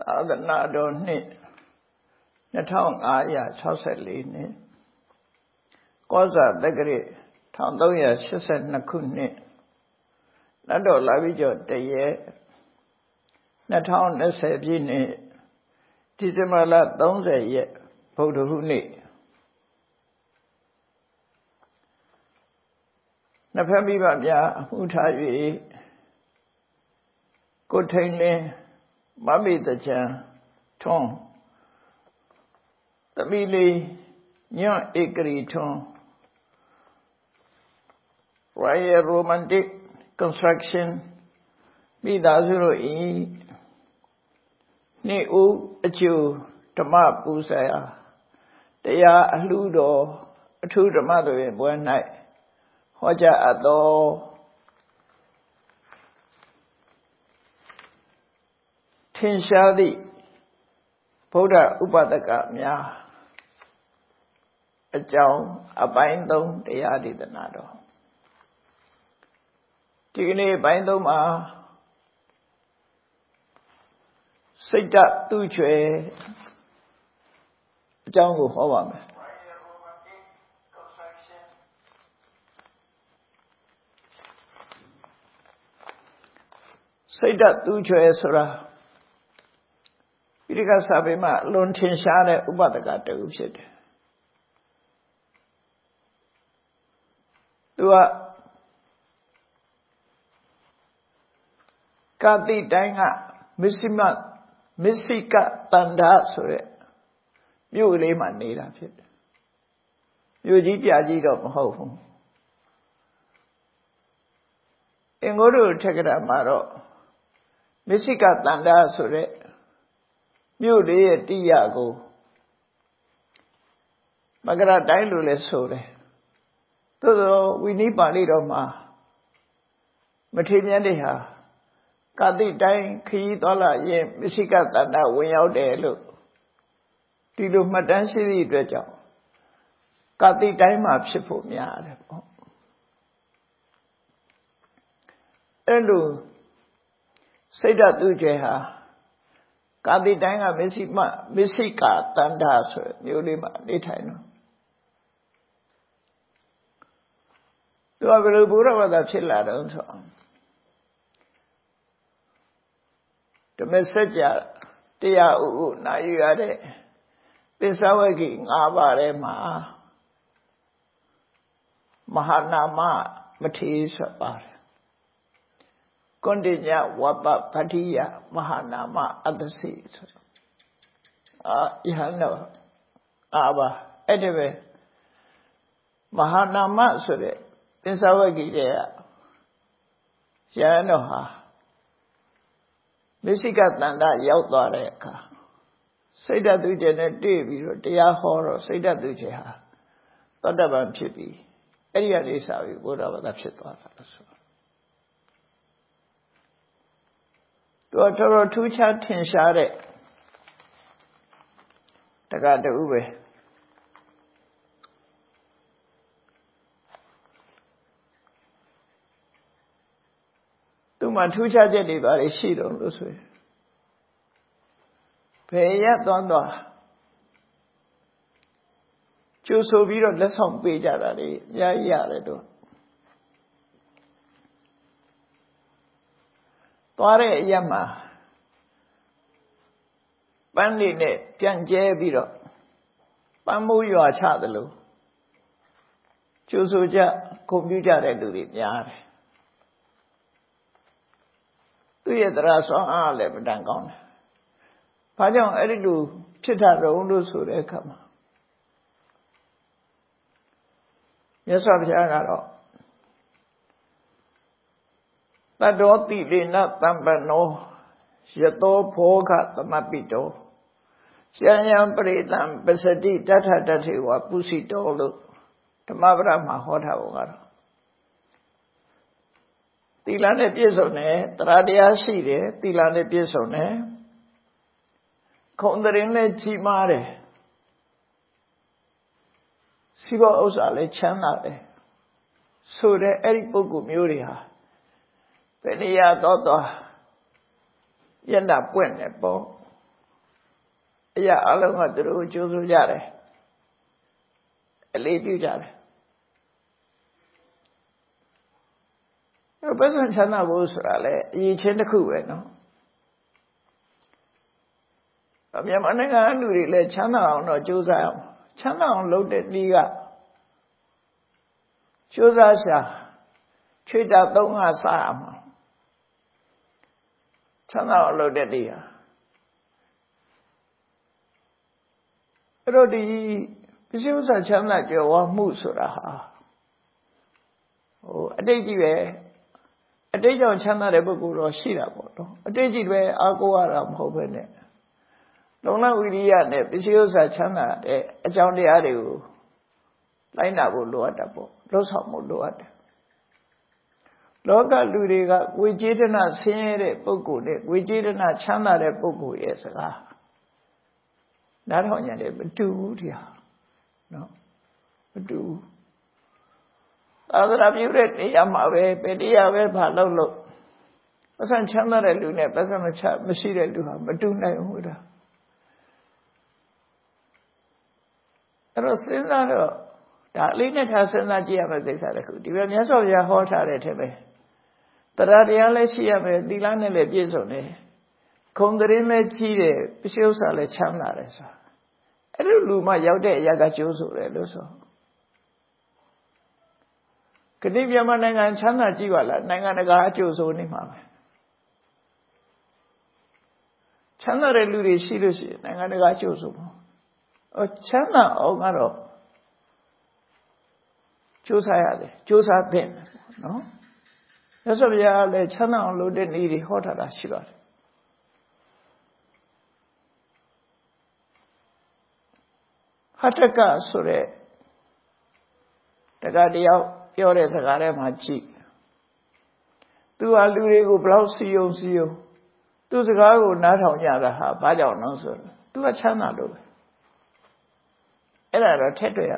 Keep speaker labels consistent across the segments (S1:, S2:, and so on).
S1: သာသနာတော်နှစ်2564နှစ်ကောဇာတက္ကရာ1382ခုနှစ်နတ်တော်လာပြီးကျော်တရက်2020ပြည့်နှစ်ဒီဇင်ဘာလ30ရက်ဗုဒ္ဓဟူးနေ့နှစ်ဖက်မိဘများအမှုထား၍ကိုထိန်လင်း မမေတချံထွန်းသမီးလေးညွန့်ဧကရီထွန်း Royal Romantic Construction မိသားစုတို့ဤနေ့ဦးအကျိုးဓမ္မပူဇာတရားအလှတော်အထုဓမ္မသွေပွဲ၌ဟောကြားအပ်သော ထင်ရှားသည့်ဗုဒ္ဓဥပဒကများအကြောင်းအပိုင်း၃တရားဒေသနာတော်ဒီကနေ့ပိုင်း၃မှာစိတ်တသူ့ချွေအကြောင်းကိုဟောပါမယ်စိတ်တသူ့ချွေဆိုတာ ပိဋကစာပေမှာလွန်ထင်ရှားတဲ့ဥပဒကတူဖြစ်တယ်သူကကာတိတိုင်းကမစ္စည်းမမစ္စည်းကတန္တာဆိုတဲ့မြို့ကလေးမှာနေတာဖြစ်တယ်မြို့ကြီးပြကြီးတော့မဟုတ်ဘူးအင်္ဂုတ္တထက္ကရာမှာတော့မစ္စည်းကတန္တာဆိုတဲ့ မြို့လေးရဲ့တိရကိုမကရတိုင်းလို့လဲဆိုတယ်သို့သောဝိနိပါဠိတော်မှာမထေမြတ်တွေဟာကာတိတိုင်းခရီးသွားလာရင်မရှိကတတ္တဝင်ရောက်တယ်လို့ဒီလိုမှတ်တမ်းရှိသည့်အတွက်ကြောင့်ကာတိတိုင်းမှာဖြစ်ဖို့များတယ်ပေါ့အဲ့လိုစိတ်ဓာတ်သူကျဲဟာ ကာတိတိုင်းကမစ္စည်းမမစ္စည်းကာတန္တာဆိုမျိုးလေးမှာနေထိုင်တော့သူကဘယ်လိုဘုရားဘာသာဖြစ်လာတော့ဆိုဓမ္မစကြာတရားဥဥနာယူရတဲ့ပစ္စဝဂိ၅ပါးထဲမှာမဟာနာမမထေဆိုပါတယ် ကွန်တိညဝပ္ပပတိယမဟာနာမအတ္တစီဆိုအာယဟန်တော့အာပါအဲ့ဒီပဲမဟာနာမဆိုတဲ့ပင်စဝဂီတဲ့ရဟန်းတော်ဟာမစ္စိကတန်တရောက်သွားတဲ့အခါစိတ်ဓာတ်သူကျင်နဲ့တွေ့ပြီးတော့တရားဟောတော့စိတ်ဓာတ်သူကျင်ဟာသောတပန်ဖြစ်ပြီးအဲ့ဒီကနေစပြီးဘုရားဘာသာဖြစ်သွားတာလို့ဆို တော့တော်တော်ထူးခြားထင်ရှားတဲ့တက္ကတူပဲသူ့မှာထူးခြားချက်တွေပါလေရှိတော့လို့ဆိုရင်ဘယ်ရက်သွားသွားကျိုးဆိုပြီးတော့လက်ဆောင်ပေးကြတာလေအများကြီးရတယ်သူ သွားတဲ့အရက်မှာပန်းနေနဲ့ပြန်ကျဲပြီးတော့ပန်းမိုးရွာချသလိုကျိုးဆိုကြကွန်ပျူတာတဲ့လူတွေများတယ်သူ့ရဲ့တရားဆွမ်းအားလည်းမတန်ကောင်းတယ်။ဘာကြောင့်အဲ့ဒီလိုဖြစ်တာတုံးလို့ဆိုတဲ့အခါမှာမြတ်စွာဘုရားကတော့ တတောတိလေနတံပနောယတောဖောခသမပိတောရှံယံပရိတံပစတိတထတထေဝပုစီတောလို့ဓမ္မပဒမှာဟောထားဖို့ကတော့သီလနဲ့ပြည့်စုံတယ်တရားတရားရှိတယ်သီလနဲ့ပြည့်စုံတယ်ခုံတရင်လည်းကြီးမားတယ်စီးပွားဥစ္စာလည်းချမ်းသာတယ်ဆိုတဲ့အဲ့ဒီပုဂ္ဂိုလ်မျိုးတွေဟာ ဘယ်နေရာတော့တော့မျက်နှာပွင့်တယ်ပေါ့အရာအလုံးကသူတို့ကြိုးစိုးကြတယ်အလေးပြုကြတယ်အဲပစ္စံချမ်းသာဖို့ဆိုတာလေအရေးချင်းတစ်ခုပဲနော်မြန်မာနိုင်ငံလူတွေလည်းချမ်းသာအောင်တော့ကြိုးစားအောင်ချမ်းသာအောင်လုပ်တဲ့နည်းကကြိုးစားရှာချွေတာသုံးကစားရမှာ ချမ်းသာအောင်လုပ်တဲ့နည်းဟာအဲ့တော့ဒီပစ္စည်းဥစ္စာချမ်းသာကြွယ်ဝမှုဆိုတာဟာဟိုအတိတ်ကြီးပဲအတိတ်ကြောင့်ချမ်းသာတဲ့ပုဂ္ဂိုလ်တော့ရှိတာပေါ့နော်အတိတ်ကြီးပဲအာကိုရတာမဟုတ်ဘဲနဲ့လုံလဝိရိယနဲ့ပစ္စည်းဥစ္စာချမ်းသာတဲ့အကြောင်းတရားတွေကိုလိုက်နာဖို့လိုအပ်တာပေါ့လှုပ်ဆောင်ဖို့လိုအပ်တယ် လောကလူတွေကဝိကျေတနာဆင်းရဲတဲ့ပုဂ္ဂိုလ်နဲ့ဝိကျေတနာချမ်းသာတဲ့ပုဂ္ဂိုလ်ရဲ့စကားနားထောင်ကြတယ်မတူဘူးတရားနော်မတူဘူးသာသနာပြုတဲ့နေရာမှာပဲပဲတရားပဲဘာလို့လို့ပတ်စံချမ်းသာတဲ့လူနဲ့ပတ်စံမချမရှိတဲ့လူဟာမတူနိုင်ဘူးဒါအဲ့တော့စဉ်းစားတော့ဒါအလေးနဲ့ထားစဉ်းစားကြည့်ရမယ့်ကိစ္စတခုဒီပဲမြတ်စွာဘုရားဟောထားတဲ့ထဲပဲ တရားတရားလည်းရှိရမယ်သီလနဲ့လည်းပြည့်စုံတယ်ခုံတရင်လည်းကြီးတယ်ပစ္စည်းဥစ္စာလည်းချမ်းသာတယ်ဆိုတာအဲ့လိုလူမှရောက်တဲ့အရာကကျိုးဆိုတယ်လို့ဆိုခတိမြန်မာနိုင်ငံချမ်းသာကြည့်ပါလားနိုင်ငံတကာအကျိုးဆိုနေမှာပဲချမ်းသာတဲ့လူတွေရှိလို့ရှိရင်နိုင်ငံတကာအကျိုးဆိုမှာအော်ချမ်းသာအောင်ကတော့ကြိုးစားရတယ်ကြိုးစားသင့်တယ်နော် ရသော်ဗျာလည်းချမ်းသာအောင်လုပ်တဲ့နည်းတွေဟောထားတာရှိပါတယ်ဟတကဆိုတဲ့တကတရားပြောတဲ့စကားထဲမှာကြည့်သူဟာလူတွေကိုဘလောက်စီယုံစီယုံသူစကားကိုနားထောင်ကြတာဟာဘာကြောင့်လဲဆိုတော့သူကချမ်းသာလို့ပဲအဲ့ဒါတော့ထက်တွေ့ရ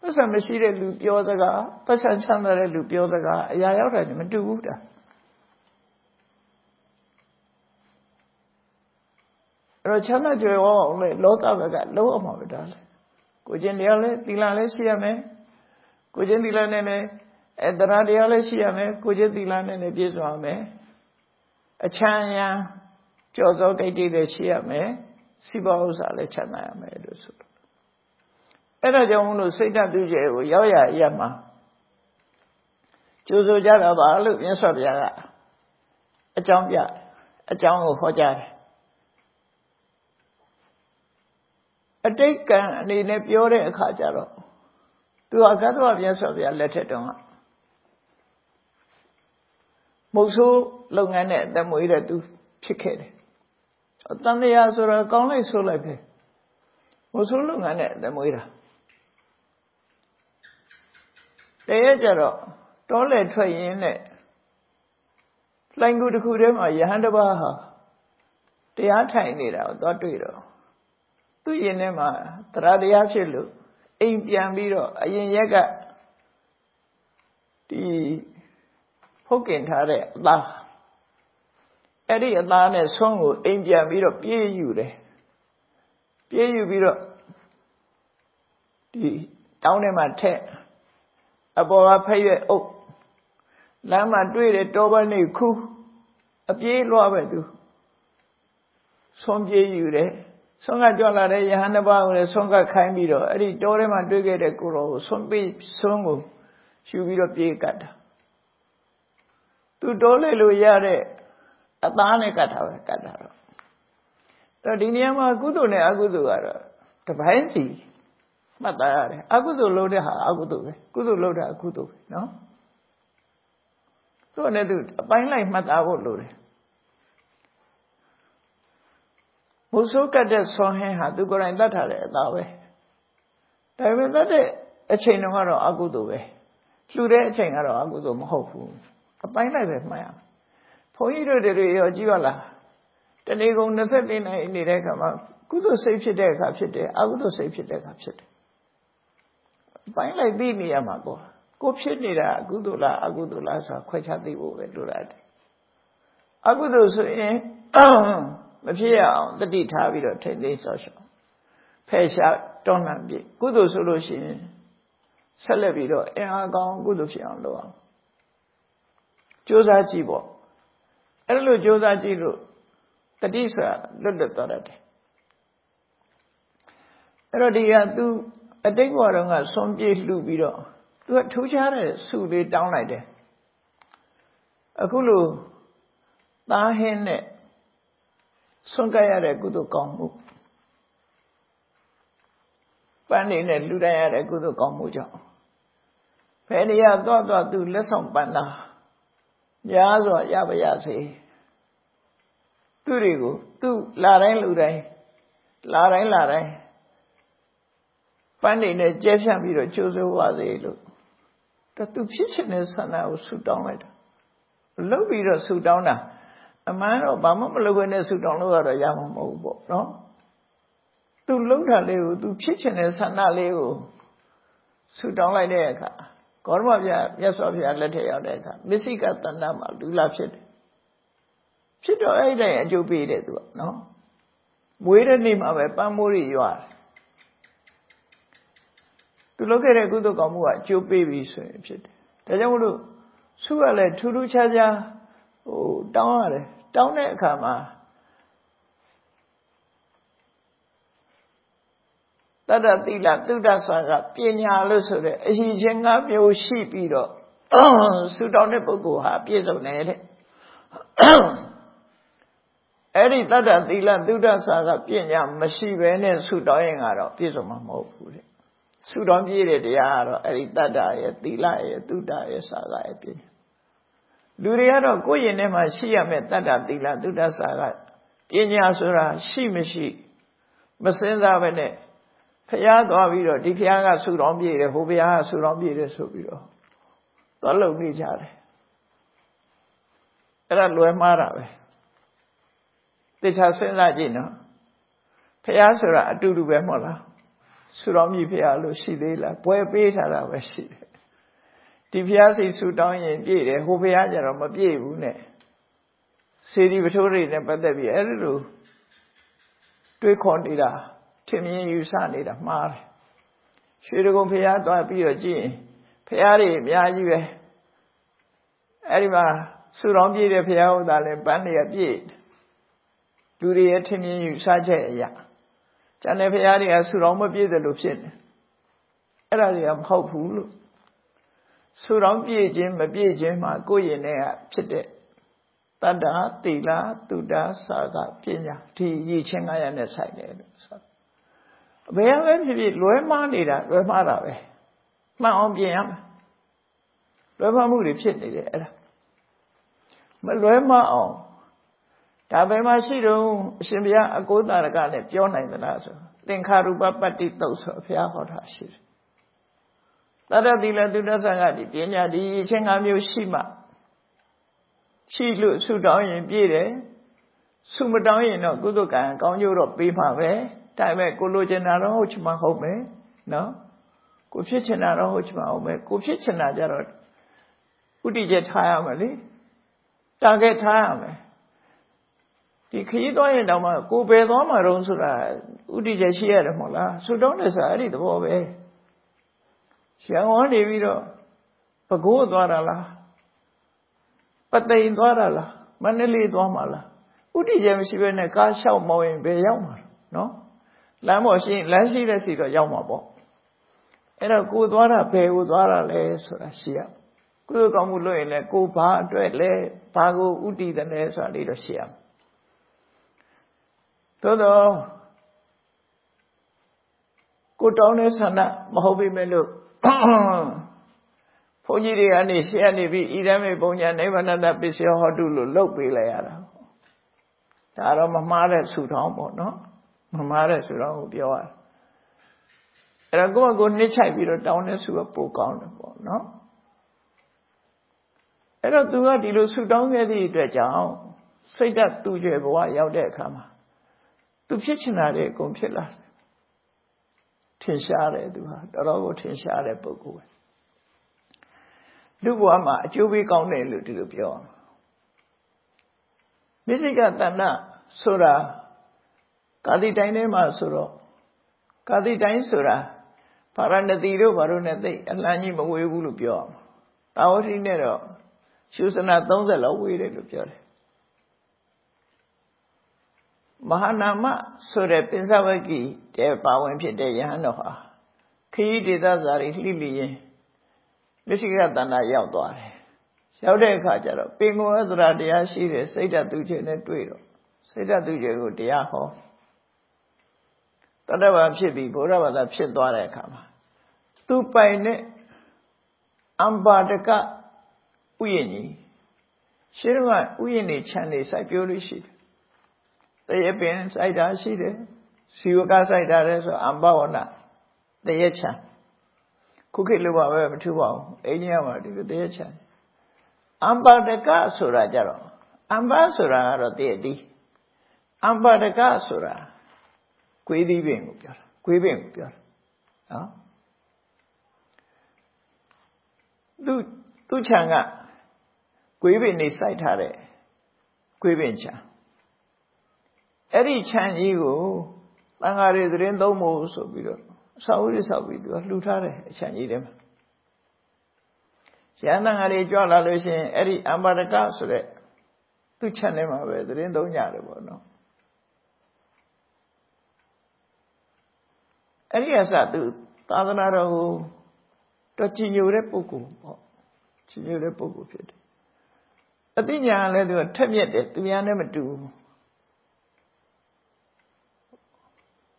S1: ပတ်စံမရှိတဲ့လူပြောစကားပတ်စံချမ်းသာတဲ့လူပြောစကားအရာရောက်တယ်မတူဘူးတာအဲ့တော့ချမ်းသာကြွယ်ဝအောင်လေလောကဘက်ကလုံးအောင်ပါပဲဒါလေကိုကျင်တရားလဲသီလလဲရှိရမယ်ကိုကျင်သီလနဲ့လည်းအဲတရားတရားလည်းရှိရမယ်ကိုကျင်သီလနဲ့လည်းပြည့်စုံရမယ်အချမ်းရန်ကြော်စောကိတ္တိလည်းရှိရမယ်စိဘဥစ္စာလည်းချမ်းသာရမယ်လို့ဆိုလို့ အဲ့ဒါကြောင့်မလို့စိတ်ဓာတ်ပြုကျဲကိုရောက်ရရမှာကျိုးဆိုကြတာပါလို့မြတ်စွာဘုရားကအကြောင်းပြအကြောင်းကိုဟောကြားတယ်အတိတ်ကံအနေနဲ့ပြောတဲ့အခါကျတော့သူကကတ္တဝမြတ်စွာဘုရားလက်ထက်တုန်းကမုတ်ဆိုးလုပ်ငန်းနဲ့အသက်မွေးတဲ့သူဖြစ်ခဲ့တယ်။တန်တရားဆိုတော့ကောင်းလိုက်ဆိုလိုက်ပဲမုတ်ဆိုးလုပ်ငန်းနဲ့အသက်မွေးတာ။ တရက်ကျတော့တောလေထွက်ရင်းနဲ့လှိုင်ကူတစ်ခုထဲမှာယဟန်တစ်ပါးဟာတရားထိုင်နေတာကိုသွားတွေ့တော့သူ့ရင်ထဲမှာတရားတရားဖြစ်လို့အိမ်ပြန်ပြီးတော့အရင်ရက်ကဒီဖုတ်ကင်ထားတဲ့အသားအဲ့ဒီအသားနဲ့ဆွမ်းကိုအိမ်ပြန်ပြီးတော့ပြေးယူတယ်ပြေးယူပြီးတော့ဒီတောင်းထဲမှာထက် အပေါ်ကဖက်ရွက်အုပ်လမ်းမှာတွေ့တဲ့တောပန်းနေခူးအပြေးလွှားပဲသူဆွမ်းပြေးယူတယ်ဆွမ်းကကြွလာတဲ့ယဟန်တစ်ပါးကိုလည်းဆွမ်းကခိုင်းပြီးတော့အဲ့ဒီတောထဲမှာတွေ့ခဲ့တဲ့ကိုတော်ကိုဆွမ်းပေးဆွမ်းကိုယူပြီးတော့ပြေးကတ်တာသူတောလေလို့ရတဲ့အသားနဲ့ကတ်တာပဲကတ်တာတော့အဲ့ဒီနေရာမှာကုသိုလ်နဲ့အကုသိုလ်ကတော့တပိုင်းစီ မှတ်သားရတယ်အကုသိုလ်လုပ်တဲ့ဟာအကုသိုလ်ပဲကုသိုလ်လုပ်တာအကုသိုလ်ပဲနော်သူကလည်းသူအပိုင်းလိုက်မှတ်သားဖို့လိုတယ်မုဆိုးကတ်တဲ့ဆွန်ဟင်းဟာသူကိုယ်တိုင်တတ်ထားတဲ့အသားပဲဒါပေမဲ့တတ်တဲ့အချိန်တုန်းကတော့အကုသိုလ်ပဲလှူတဲ့အချိန်ကတော့အကုသိုလ်မဟုတ်ဘူးအပိုင်းလိုက်ပဲမှတ်ရမယ်ဘုန်းကြီးတို့တွေရောကြည့်ပါလားတဏီကုံ24နိုင်နေတဲ့အခါမှာကုသိုလ်စိတ်ဖြစ်တဲ့အခါဖြစ်တယ်အကုသိုလ်စိတ်ဖြစ်တဲ့အခါဖြစ်တယ် ပိုင်းလိုက်သိနေရမှာပေါ့ကိုဖြစ်နေတာအကုသိုလ်လားအကုသိုလ်လားဆိုတာခွဲခြားသိဖို့ပဲလိုရတယ်အကုသိုလ်ဆိုရင်မဖြစ်ရအောင်တတိထားပြီးတော့ထိမ့်သိမ်းဆော့ရှော့ဖယ်ရှားတွန်းလှန်ပြကုသိုလ်ဆိုလို့ရှိရင်ဆက်လက်ပြီးတော့အင်အားကောင်းကုသိုလ်ဖြစ်အောင်လုပ်အောင်ကြိုးစားကြည့်ပေါ့အဲ့လိုကြိုးစားကြည့်လို့တတိဆိုတာလွတ်လွတ်သွားတတ်တယ်အဲ့တော့ဒီကသူ အတိတ်ဘဝတုန်းကဆွန်ပြေးလှူပြီးတော့သူကထူးခြားတဲ့ဆုလေးတောင်းလိုက်တယ်အခုလိုသားဟင်းနဲ့ဆွန့်ကပ်ရတဲ့ကုသိုလ်ကောင်းမှုပန်းနေနဲ့လူတိုင်းရတဲ့ကုသိုလ်ကောင်းမှုကြောင့်ဘယ်နေရာသွားသွားသူလက်ဆောင်ပန်းတာများစွာရပါရစေသူတွေကိုသူလာတိုင်းလူတိုင်းလာတိုင်းလာတိုင်း ပန်းနေနဲ့ကျဲဖြန့်ပြီးတော့ကြိုးစိုးပါစေလို့တသူဖြစ်ချင်တဲ့ဆန္ဒကိုဆူတောင်းလိုက်တာလှုပ်ပြီးတော့ဆူတောင်းတာအမှန်တော့ဘာမှမလုပ်ဘဲနဲ့ဆူတောင်းလို့ရတော့ရမှာမဟုတ်ဘူးပေါ့နော်သူလှုပ်တာလေးကိုသူဖြစ်ချင်တဲ့ဆန္ဒလေးကိုဆူတောင်းလိုက်တဲ့အခါကောရမပြမြတ်စွာဘုရားလက်ထက်ရောက်တဲ့အခါမစ္စိကတဏ္ဍမှာလူလာဖြစ်တယ်ဖြစ်တော့အဲ့ဒီအကျိုးပေးတယ်သူကနော်မွေးတဲ့နေ့မှာပဲပန်းမိုးတွေရွာတယ် သူလုပ်ခဲ့တဲ့ကုသိုလ်ကောင်းမှုကအကျိုးပေးပြီဆိုရင်ဖြစ်တယ်ဒါကြောင့်မလို့ဆုကလည်းထူးထူးခြားခြားဟိုတောင်းရတယ်တောင်းတဲ့အခါမှာတတ္တတိလသုဒ္ဓဆာကပညာလို့ဆိုတဲ့အရှိချင်း၅မျိုးရှိပြီးတော့ဆုတောင်းတဲ့ပုဂ္ဂိုလ်ဟာပြည့်စုံတယ်တဲ့အဲ့ဒီတတ္တသီလသုဒ္ဓဆာကပညာမရှိဘဲနဲ့ဆုတောင်းရင်ကတော့ပြည့်စုံမှာမဟုတ်ဘူးတဲ့ ဆုတောင်းပြည့်တဲ့တရားကတော့အဲ့ဒီတတ္တရဲ့သီလရဲ့သုဒ္ဓရဲ့ဆာကရဲ့ပညာလူတွေကတော့ကိုယ့်ရင်ထဲမှာရှိရမယ့်တတ္တသီလသုဒ္ဓဆာကပညာဆိုတာရှိမရှိမစင်စားပဲနဲ့ဖះသွားပြီးတော့ဒီဖះကဆူတော်ပြည့်တယ်ဟိုဖះကဆူတော်ပြည့်တယ်ဆိုပြီးတော့သွားလုံနေကြတယ်အဲ့ဒါလွယ်မှားတာပဲတေချာစဉ်းစားကြည့်နော်ဖះဆိုတာအတူတူပဲမဟုတ်လား ဆူတော်မြည်ဖះလို့ရှိသေးလားပွဲပေးထားတာပဲရှိတယ်ဒီဖះစီဆူတောင်းရင်ပြည့်တယ်ဟိုဖះကျတော့မပြည့်ဘူးနဲ့စေတီပထိုးတွေနဲ့ပတ်သက်ပြီးအဲ့လိုတွေးခေါ်နေတာထင်မြင်ယူဆနေတာမှားတယ်ရွှေတကုံဖះသွားပြီးတော့ကြည့်ရင်ဖះတွေအများကြီးပဲအဲ့ဒီမှာဆူတော်ပြည့်တဲ့ဖះဟုတ်တာလဲပန်းတွေကပြည့်လူတွေရဲ့ထင်မြင်ယူဆချက်အရာ ကျန်တဲ့ဖះတွေကဆူတော်မပြည့်တယ်လို့ဖြစ်နေအဲ့ဒါတွေကမဟုတ်ဘူးလို့ဆူတော်ပြည့်ခြင်းမပြည့်ခြင်းမှာကိုယ့်ရင်ထဲကဖြစ်တဲ့တတ္တာတိလာတုဒ္ဒစာကပညာဒီရည်ချင်း900နဲ့ဆိုင်တယ်လို့ဆိုဘယ်ပဲဖြစ်ဖြစ်လွဲမှားနေတာလွဲမှားတာပဲမှန်အောင်ပြင်ရမယ်လွဲမှားမှုတွေဖြစ်နေတယ်အဲ့ဒါမလွဲမှားအောင် ဒါဘယ်မှာရှိတော့အရှင်ဘုရားအ cố တာရကနဲ့ပြောနိုင်သလားဆိုသင်္ခါရုပပတ္တိတုတ်ဆိုဘုရားဟောတာရှိတယ်တတ္တတိလသုဒ္ဓဆံကဒီပညာဒီအချင်း၅မျိုးရှိမှရှိလို့ဆုတောင်းရင်ပြည့်တယ်ဆုမတောင်းရင်တော့ကုသကံကောင်းကျိုးတော့ပေးမှာပဲဒါပေမဲ့ကိုလိုချင်တာတော့ဟုတ်ချင်မှဟုတ်မယ်နော်ကိုဖြစ်ချင်တာတော့ဟုတ်ချင်မှဟုတ်မယ်ကိုဖြစ်ချင်တာကြတော့ဥတီချက်ထားရမယ်လေတာဂက်ထားရမယ် ဒီခရီးသွားရင်တောင်မှကိုပယ်သွားမှာတော့ဆိုတာဥတီချက်ရှိရတယ်မဟုတ်လားဆုတောင်းတယ်ဆိုတာအဲ့ဒီသဘောပဲရှံဝန်းနေပြီးတော့ပကိုးသွားတာလားပသိမ်သွားတာလားမန္တလေးသွားမှာလားဥတီချက်မရှိဘဲနဲ့ကားလျှောက်မောင်းရင်ဘယ်ရောက်မှာနော်လမ်းပေါ်ရှိလမ်းရှိတဲ့စီတော့ရောက်မှာပေါ့အဲ့တော့ကိုသွားတာဘယ်ကိုသွားတာလဲဆိုတာရှိရကုသိုလ်ကောင်းမှုလုပ်ရင်လည်းကိုဘာအတွက်လဲဘာကိုဥတည်တယ်လဲဆိုတာလေးတော့ရှိရ သို့တော့ကိုတောင်းတဲ့ဆန္ဒမဟုတ်ပြီမဲ့လို့ဘုန်းကြီးတွေကနေရှေ့ကနေပြီးဣဒမေပုံညာနိဗ္ဗာန်တပစ္စယဟောတုလို့လုပ်ပေးလိုက်ရတာဒါတော့မမှားတဲ့ဆူထောင်းပေါ့နော်မမားတဲ့ဆိုတော့ကိုပြောရအဲ့တော့ကိုယ့်အကိုနှိမ့်ချိုက်ပြီးတော့တောင်းတဲ့ဆုကပိုကောင်းတယ်ပေါ့နော်အဲ့တော့သူကဒီလိုဆုတောင်းခဲ့သည့်အတွက်ကြောင့်စိတ်ဓာတ်သူကျွယ်ဘဝရောက်တဲ့အခါမှာ သူဖြစ်ချင်တာတွေအကုန်ဖြစ်လာတယ်ထင်ရှားတယ်သူဟာတော်တော်ကိုထင်ရှားတဲ့ပုဂ္ဂိုလ်ပဲလူဘဝမှာအကျိုးပေးကောင်းတယ်လို့ဒီလိုပြောအောင်မိစိကတဏ္ဍဆိုတာကာတိတိုင်းထဲမှာဆိုတော့ကာတိတိုင်းဆိုတာဗာရဏသီတို့ဘာလို့နဲ့သိအလှမ်းကြီးမဝေးဘူးလို့ပြောအောင်တာဝတိနဲ့တော့ရှုစနာ30လောက်ဝေးတယ်လို့ပြောတယ် မဟာနာမဆိုတဲ့ပင်စဝကိတဲ့ပါဝင်ဖြစ်တဲ့ယဟန်တော်ဟာခရီးဒေသဇာတိလှိလိရင်မြရှိကတဏ္ဍရောက်သွားတယ်ရောက်တဲ့အခါကျတော့ပင်ကိုအသရာတရားရှိတဲ့စိတ်ဓာတ်သူကျင်နဲ့တွေ့တော့စိတ်ဓာတ်သူကျင်ကိုတရားဟောတတ္တဝါဖြစ်ပြီးဘုရားဘာသာဖြစ်သွားတဲ့အခါမှာသူပိုင်တဲ့အမ္ပါတကဥယျာဉ်ကြီးရှင်းတော့ဥယျာဉ်နေခြံနေစိုက်ပျိုးလို့ရှိတယ် တရပင်စိုက်တာရှိတယ်စီဝကစိုက်တာလဲဆိုအမ္ဘဝနတရချံခုခေတ်လိုပါပဲမထူပါဘူးအိန္ဒိယမှာဒီလိုတရချံအမ္ပါတကဆိုတာကြတော့အမ္ဘဆိုတာကတော့တည့်အသီးအမ္ပါတကဆိုတာကွေးသီးပင်ကိုပြောတာကွေးပင်ကိုပြောတာနော်သူသူ့ခြံကကွေးပင်နေစိုက်ထားတဲ့ကွေးပင်ခြံ အဲ့ဒီခြံကြီးကိုတန်ဃာတွေသတင်းသုံးဖို့ဆိုပြီးတော့ဆောက်ရဆောက်ပြီးသူကလှူထားတယ်အခြံကြီးထဲမှာရဟန်းတန်ဃာတွေကြွလာလို့ရှိရင်အဲ့ဒီအမ္ပါဒကဆိုတဲ့သူ့ခြံထဲမှာပဲသတင်းသုံးကြတယ်ပေါ့နော်အဲ့ဒီအစသူသာသနာတော်ကိုတော့ကြည်ညိုတဲ့ပုဂ္ဂိုလ်ပေါ့ကြည်ညိုတဲ့ပုဂ္ဂိုလ်ဖြစ်တယ်အသိဉာဏ်လည်းသူကထက်မြက်တယ်သူများနဲ့မတူဘူး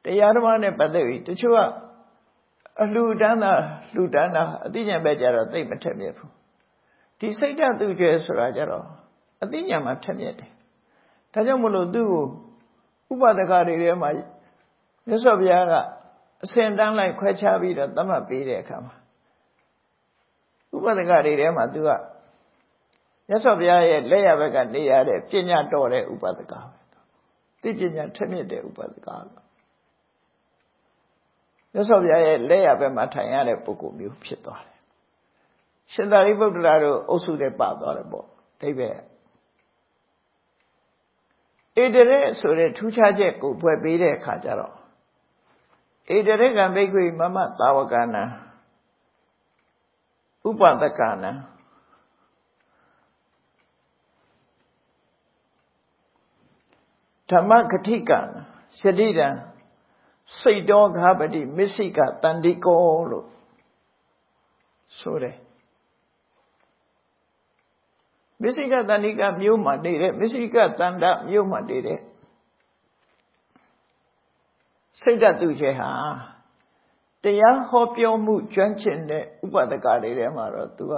S1: တရားဓမ္မနဲ့ပတ်သက်ပြီးတချို့ကအလှူဒန်းတာလှူဒန်းတာအသိဉာဏ်ပဲကြတော့သိမထက်မြက်ဘူးဒီစိတ်ဓာတ်သူကျဲဆိုတာကြတော့အသိဉာဏ်မှာထက်မြက်တယ်ဒါကြောင့်မလို့သူ့ကိုဥပဒကတွေထဲမှာမြတ်စွာဘုရားကအစင်တန်းလိုက်ခွဲခြားပြီးတော့သတ်မှတ်ပေးတဲ့အခါမှာဥပဒကတွေထဲမှာသူကမြတ်စွာဘုရားရဲ့လက်ရဘက်ကနေရတဲ့ပညာတော်တဲ့ဥပဒကပဲသိပညာထက်မြက်တဲ့ဥပဒကပဲ မြတ်စွာဘုရားရဲ့လက်ရဘက်မှာထိုင်ရတဲ့ပုဂ္ဂိုလ်မျိုးဖြစ်သွားတယ်ရှင်သာရိပုတ္တရာတို့အုပ်စုတဲ့ပါသွားတယ်ပေါ့ဒိဗ္ဗေဧတရဲဆိုတဲ့ထူးခြားချက်ကိုဖွဲ့ပေးတဲ့အခါကျတော့ဧတရကံဘိက္ခွေမမသာဝကနာဥပဒကနာဓမ္မကတိကနာယတိတံ စိတ်တော်ဃာပတိမစ္စိကတန္တိကောလို့ဆိုတယ်မစ္စိကတန္တိကမြို့မှာနေတဲ့မစ္စိကတန္တမြို့မှာနေတဲ့စိတ်ဓာတ်သူချေဟာတရားဟောပြောမှုကျွမ်းကျင်တဲ့ဥပဒကတွေထဲမှာတော့သူက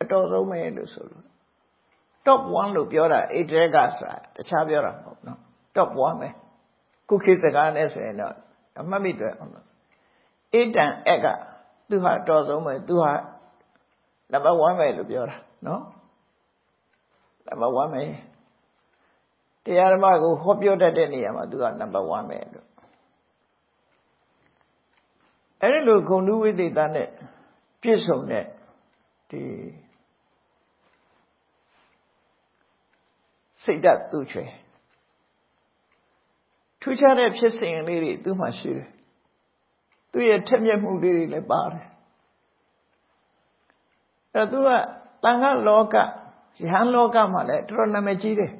S1: အတော်ဆုံးပဲလို့ဆိုလို့ top 1လို့ပြောတာအိတ်တဲကဆိုတာတခြားပြောတာမဟုတ်နော် top 1ပဲခုခေတ်စကားနဲ့ဆိုရင်တော့ အမှတ်မိတွေ့အောင်လို့အိတန်အက်ကသူဟာတော်ဆုံးပဲသူဟာနံပါတ်1ပဲလို့ပြောတာနော်နံပါတ်1ပဲတရားဓမ္မကိုဟောပြောတတ်တဲ့နေရာမှာသူကနံပါတ်1ပဲလို့အဲ့ဒီလိုဂုဏ်ဓုဝိသေသနဲ့ပြည့်စုံတဲ့ဒီစိတ်ဓာတ်သူ့ချွေ ထူးခြားတဲ့ဖြစ်စဉ်လေးတွေသူ့မှာရှိတယ်သူ့ရဲ့ထက်မြက်မှုလေးတွေလည်းပါတယ်အဲသူကတန်ခါလောကယဟန်လောကမှာလည်းတော်တော်နာမည်ကြီးတယ်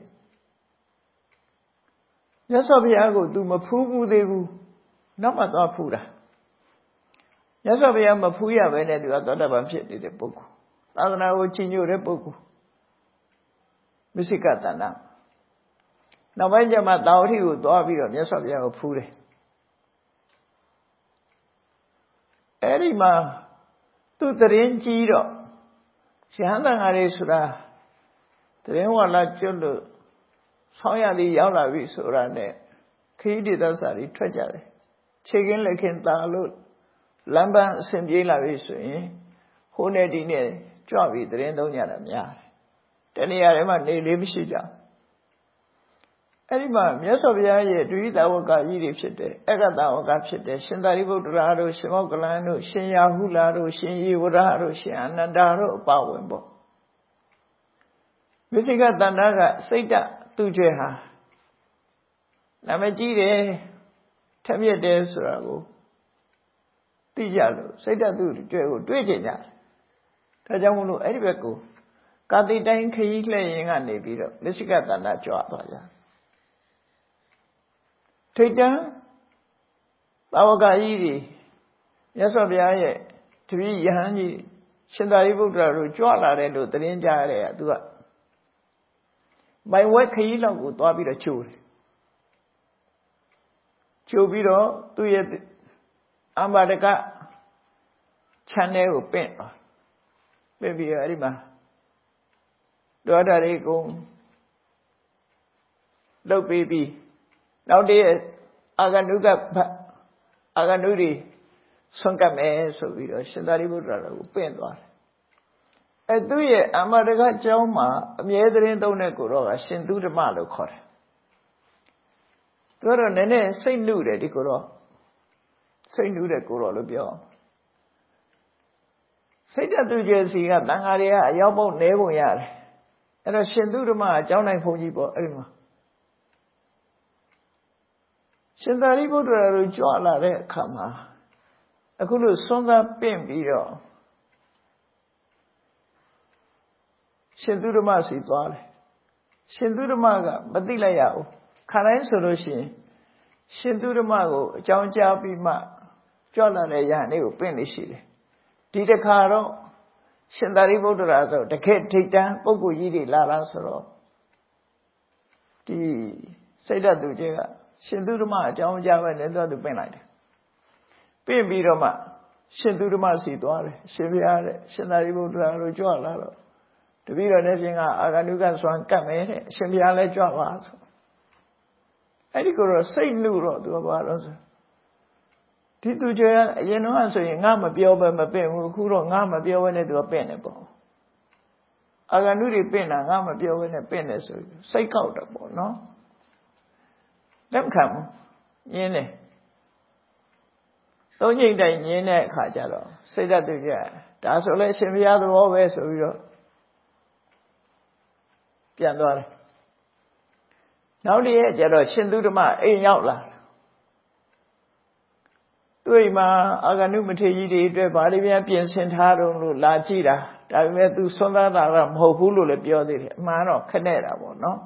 S1: မြတ်စွာဘုရားကို तू မဖူးဘူးသေးဘူးနောက်မှသွားဖူးတာမြတ်စွာဘုရားမဖူးရပဲနဲ့ तू ကသောတာပန်ဖြစ်နေတဲ့ပုဂ္ဂိုလ်သာသနာကိုချီးညိုတဲ့ပုဂ္ဂိုလ်မစ္စိကတဏ္ဍ နောက်ပိုင်းကျမှတာဝတိကိုသွားပြီးတော့မြတ်စွာဘုရားကိုဖူးတယ်အဲ့ဒီမှာသူတရင်ကြီးတော့ရဟန်းတန်ဃာတွေဆိုတာတရင်ဝါလာကျွတ်လို့ဆောင်းရသည်ရောက်လာပြီဆိုတာနဲ့ခရီးဒေသစာတွေထွက်ကြတယ်ခြေကင်းလက်ခင်းတာလို့လမ်းပန်းအဆင်ပြေးလာပြီဆိုရင်ဟိုနဲ့ဒီနဲ့ကြွပြီးတရင်သုံးကြတာများတယ်တနေရာထဲမှာနေလေးမရှိကြဘူး အဲ့ဒီမှာမြတ်စွာဘုရားရဲ့ဒွိသဝကကြီးတွေဖြစ်တယ်အကတဝကဖြစ်တယ်ရှင်သာရိပုတ္တရာတို့ရှင်မောကလန်တို့ရှင်ယာဟုလာတို့ရှင်ယေဝရတို့ရှင်အနန္ဒာတို့အပဝင်ပေါ့ဝိသိကတဏ္ဍကစိတ်တသူကျွဲဟာနာမည်ကြီးတယ်ထက်မြက်တယ်ဆိုတာကိုသိကြလို့စိတ်ဓာတ်သူတွေကိုတွေးကြကြတယ်ဒါကြောင့်မလို့အဲ့ဒီဘက်ကိုကာတိတိုင်းခရီးလှည့်ရင်ကနေပြီးတော့လစ္စကတဏ္ဍကြွသွားကြ ထိတ်တန်းသာဝကကြီးတွေမြတ်စွာဘုရားရဲ့တပည့်ယဟန်ကြီးရှင်သာရိပုတ္တရာတို့ကြွလာတယ်လို့သတင်းကြားရတယ်သူကမိုင်ဝဲခရီးလောက်ကိုသွားပြီးတော့ချိုးတယ်ချိုးပြီးတော့သူ့ရဲ့အမ္ဘာတကခြံထဲကိုပင့်သွားပင့်ပြီးတော့အဲ့ဒီမှာဒေါတာတွေကုန်လုတ်ပြီးပြီး နောက်တည်းအာဂနုကအာဂနုတွေဆွန့်ကပ်မယ်ဆိုပြီးတော့ရှင်သာရိပုတ္တရာကိုပင့်သွားတယ်အဲသူ့ရဲ့အမတကကျောင်းမှာအမြဲတမ်းသုံးတဲ့ကိုတော့ကရှင်သူဓမ္မလို့ခေါ်တယ်သူကတော့နည်းနည်းစိတ်နှုတယ်ဒီကိုတော့စိတ်နှုတဲ့ကိုတော့လို့ပြောစိတ်တသူကျစီကတန်ဃာတွေကအရောက်ပုတ်နေပုံရတယ်အဲ့တော့ရှင်သူဓမ္မအကြောင်းတိုင်းဘုန်းကြီးပေါ့အဲ့ဒီမှာ ရှင်သာရိပုတ္တရာတို့ကြွလာတဲ့အခါမှာအခုလို့စွန်းသားပင့်ပြီးတော့ရှင်သူဓမ္မစီသွားတယ်ရှင်သူဓမ္မကမသိလိုက်ရဘူးခါတိုင်းဆိုလို့ရှိရင်ရှင်သူဓမ္မကိုအကြောင်းကြားပြီးမှကြွလာတဲ့ယဟန်လေးကိုပင့်နေရှိတယ်ဒီတခါတော့ရှင်သာရိပုတ္တရာဆိုတခဲထိတ်တန်းပုဂ္ဂိုလ်ကြီးတွေလာလားဆိုတော့ဒီစိတ်ဓာတ်သူကြီးက ရှင်သူဓမ္မအကြောင်းကြားပဲလည်းသူပင့်လိုက်တယ်ပင့်ပြီးတော့မှရှင်သူဓမ္မစီသွားတယ်ရှင်ဘုရားတဲ့ရှင်သာရိပုတ္တရာတို့ကြွလာတော့တပည့်တော်နဲ့ရှင်ကအာဂနုကဆွမ်းကတ်မယ်တဲ့အရှင်ဘုရားလည်းကြွပါဆိုအဲ့ဒီကိုတော့စိတ်နှုတော့သူကဘာလို့ဆိုဒီသူကျအရင်တော့ဆိုရင်ငါမပြောပဲမပင့်ဘူးအခုတော့ငါမပြောဘဲနဲ့သူကပင့်နေပေါ့အာဂနုတွေပင့်တာငါမပြောဘဲနဲ့ပင့်နေဆိုစိတ်ကောက်တော့ပေါ့နော် လက်ခံဘူးညင်းတယ်သုံးချိန်တိုင်ညင်းတဲ့အခါကျတော့စိတ်ဓာတ်တွေကြဒါဆိုလဲရှင်ဘုရားသဘောပဲဆိုပြီးတော့ပြန်သွားတယ်နောက်တည်းကျတော့ရှင်သူဓမ္မအိမ်ရောက်လာတွေ့မှာအာဂနုမထေရကြီးတွေအတွက်ဗာလိပြန်ပြင်ဆင်ထားတော့လို့လာကြည့်တာဒါပေမဲ့ तू ဆွမ်းသားတာကမဟုတ်ဘူးလို့လည်းပြောသေးတယ်အမှန်တော့ခနဲ့တာပေါ့နော်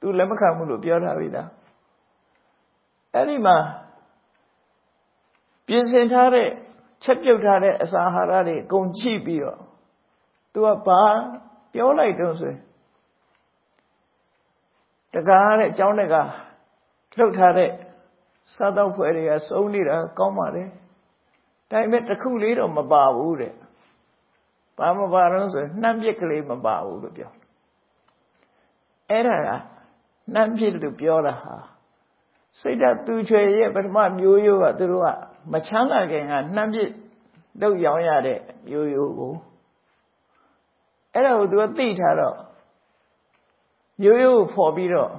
S1: तू လက်မခံဘူးလို့ပြောထားပြီလားအဲ့ဒီမှာပြင်ဆင်ထားတဲ့ချက်ပြုတ်ထားတဲ့အစာအာဟာရတွေအကုန်ကြည့်ပြီးတော့ तू ကဘာပြောလိုက်တော့ဆိုရင်တကားတဲ့အကြောင်းတကားလှုပ်ထားတဲ့စားတော့ဖွယ်တွေကစုံနေတာကောင်းပါတယ်ဒါပေမဲ့တစ်ခုလေးတော့မပါဘူးတဲ့ဘာမပါတော့ဆိုနှမ်းပြစ်ကလေးမပါဘူးလို့ပြောအဲ့ဒါက နှမ်းပြစ်လို့ပြောတာဟာစိတ်ဓာတ်သူချွေရဲ့ပထမမျိုးရိုးကသူတို့ကမချမ်းသာခင်ကနှမ်းပြစ်လောက်ရောင်းရတဲ့မျိုးရိုးကိုအဲ့ဒါကိုသူကသိထားတော့ရိုးရိုးဖော်ပြီးတော့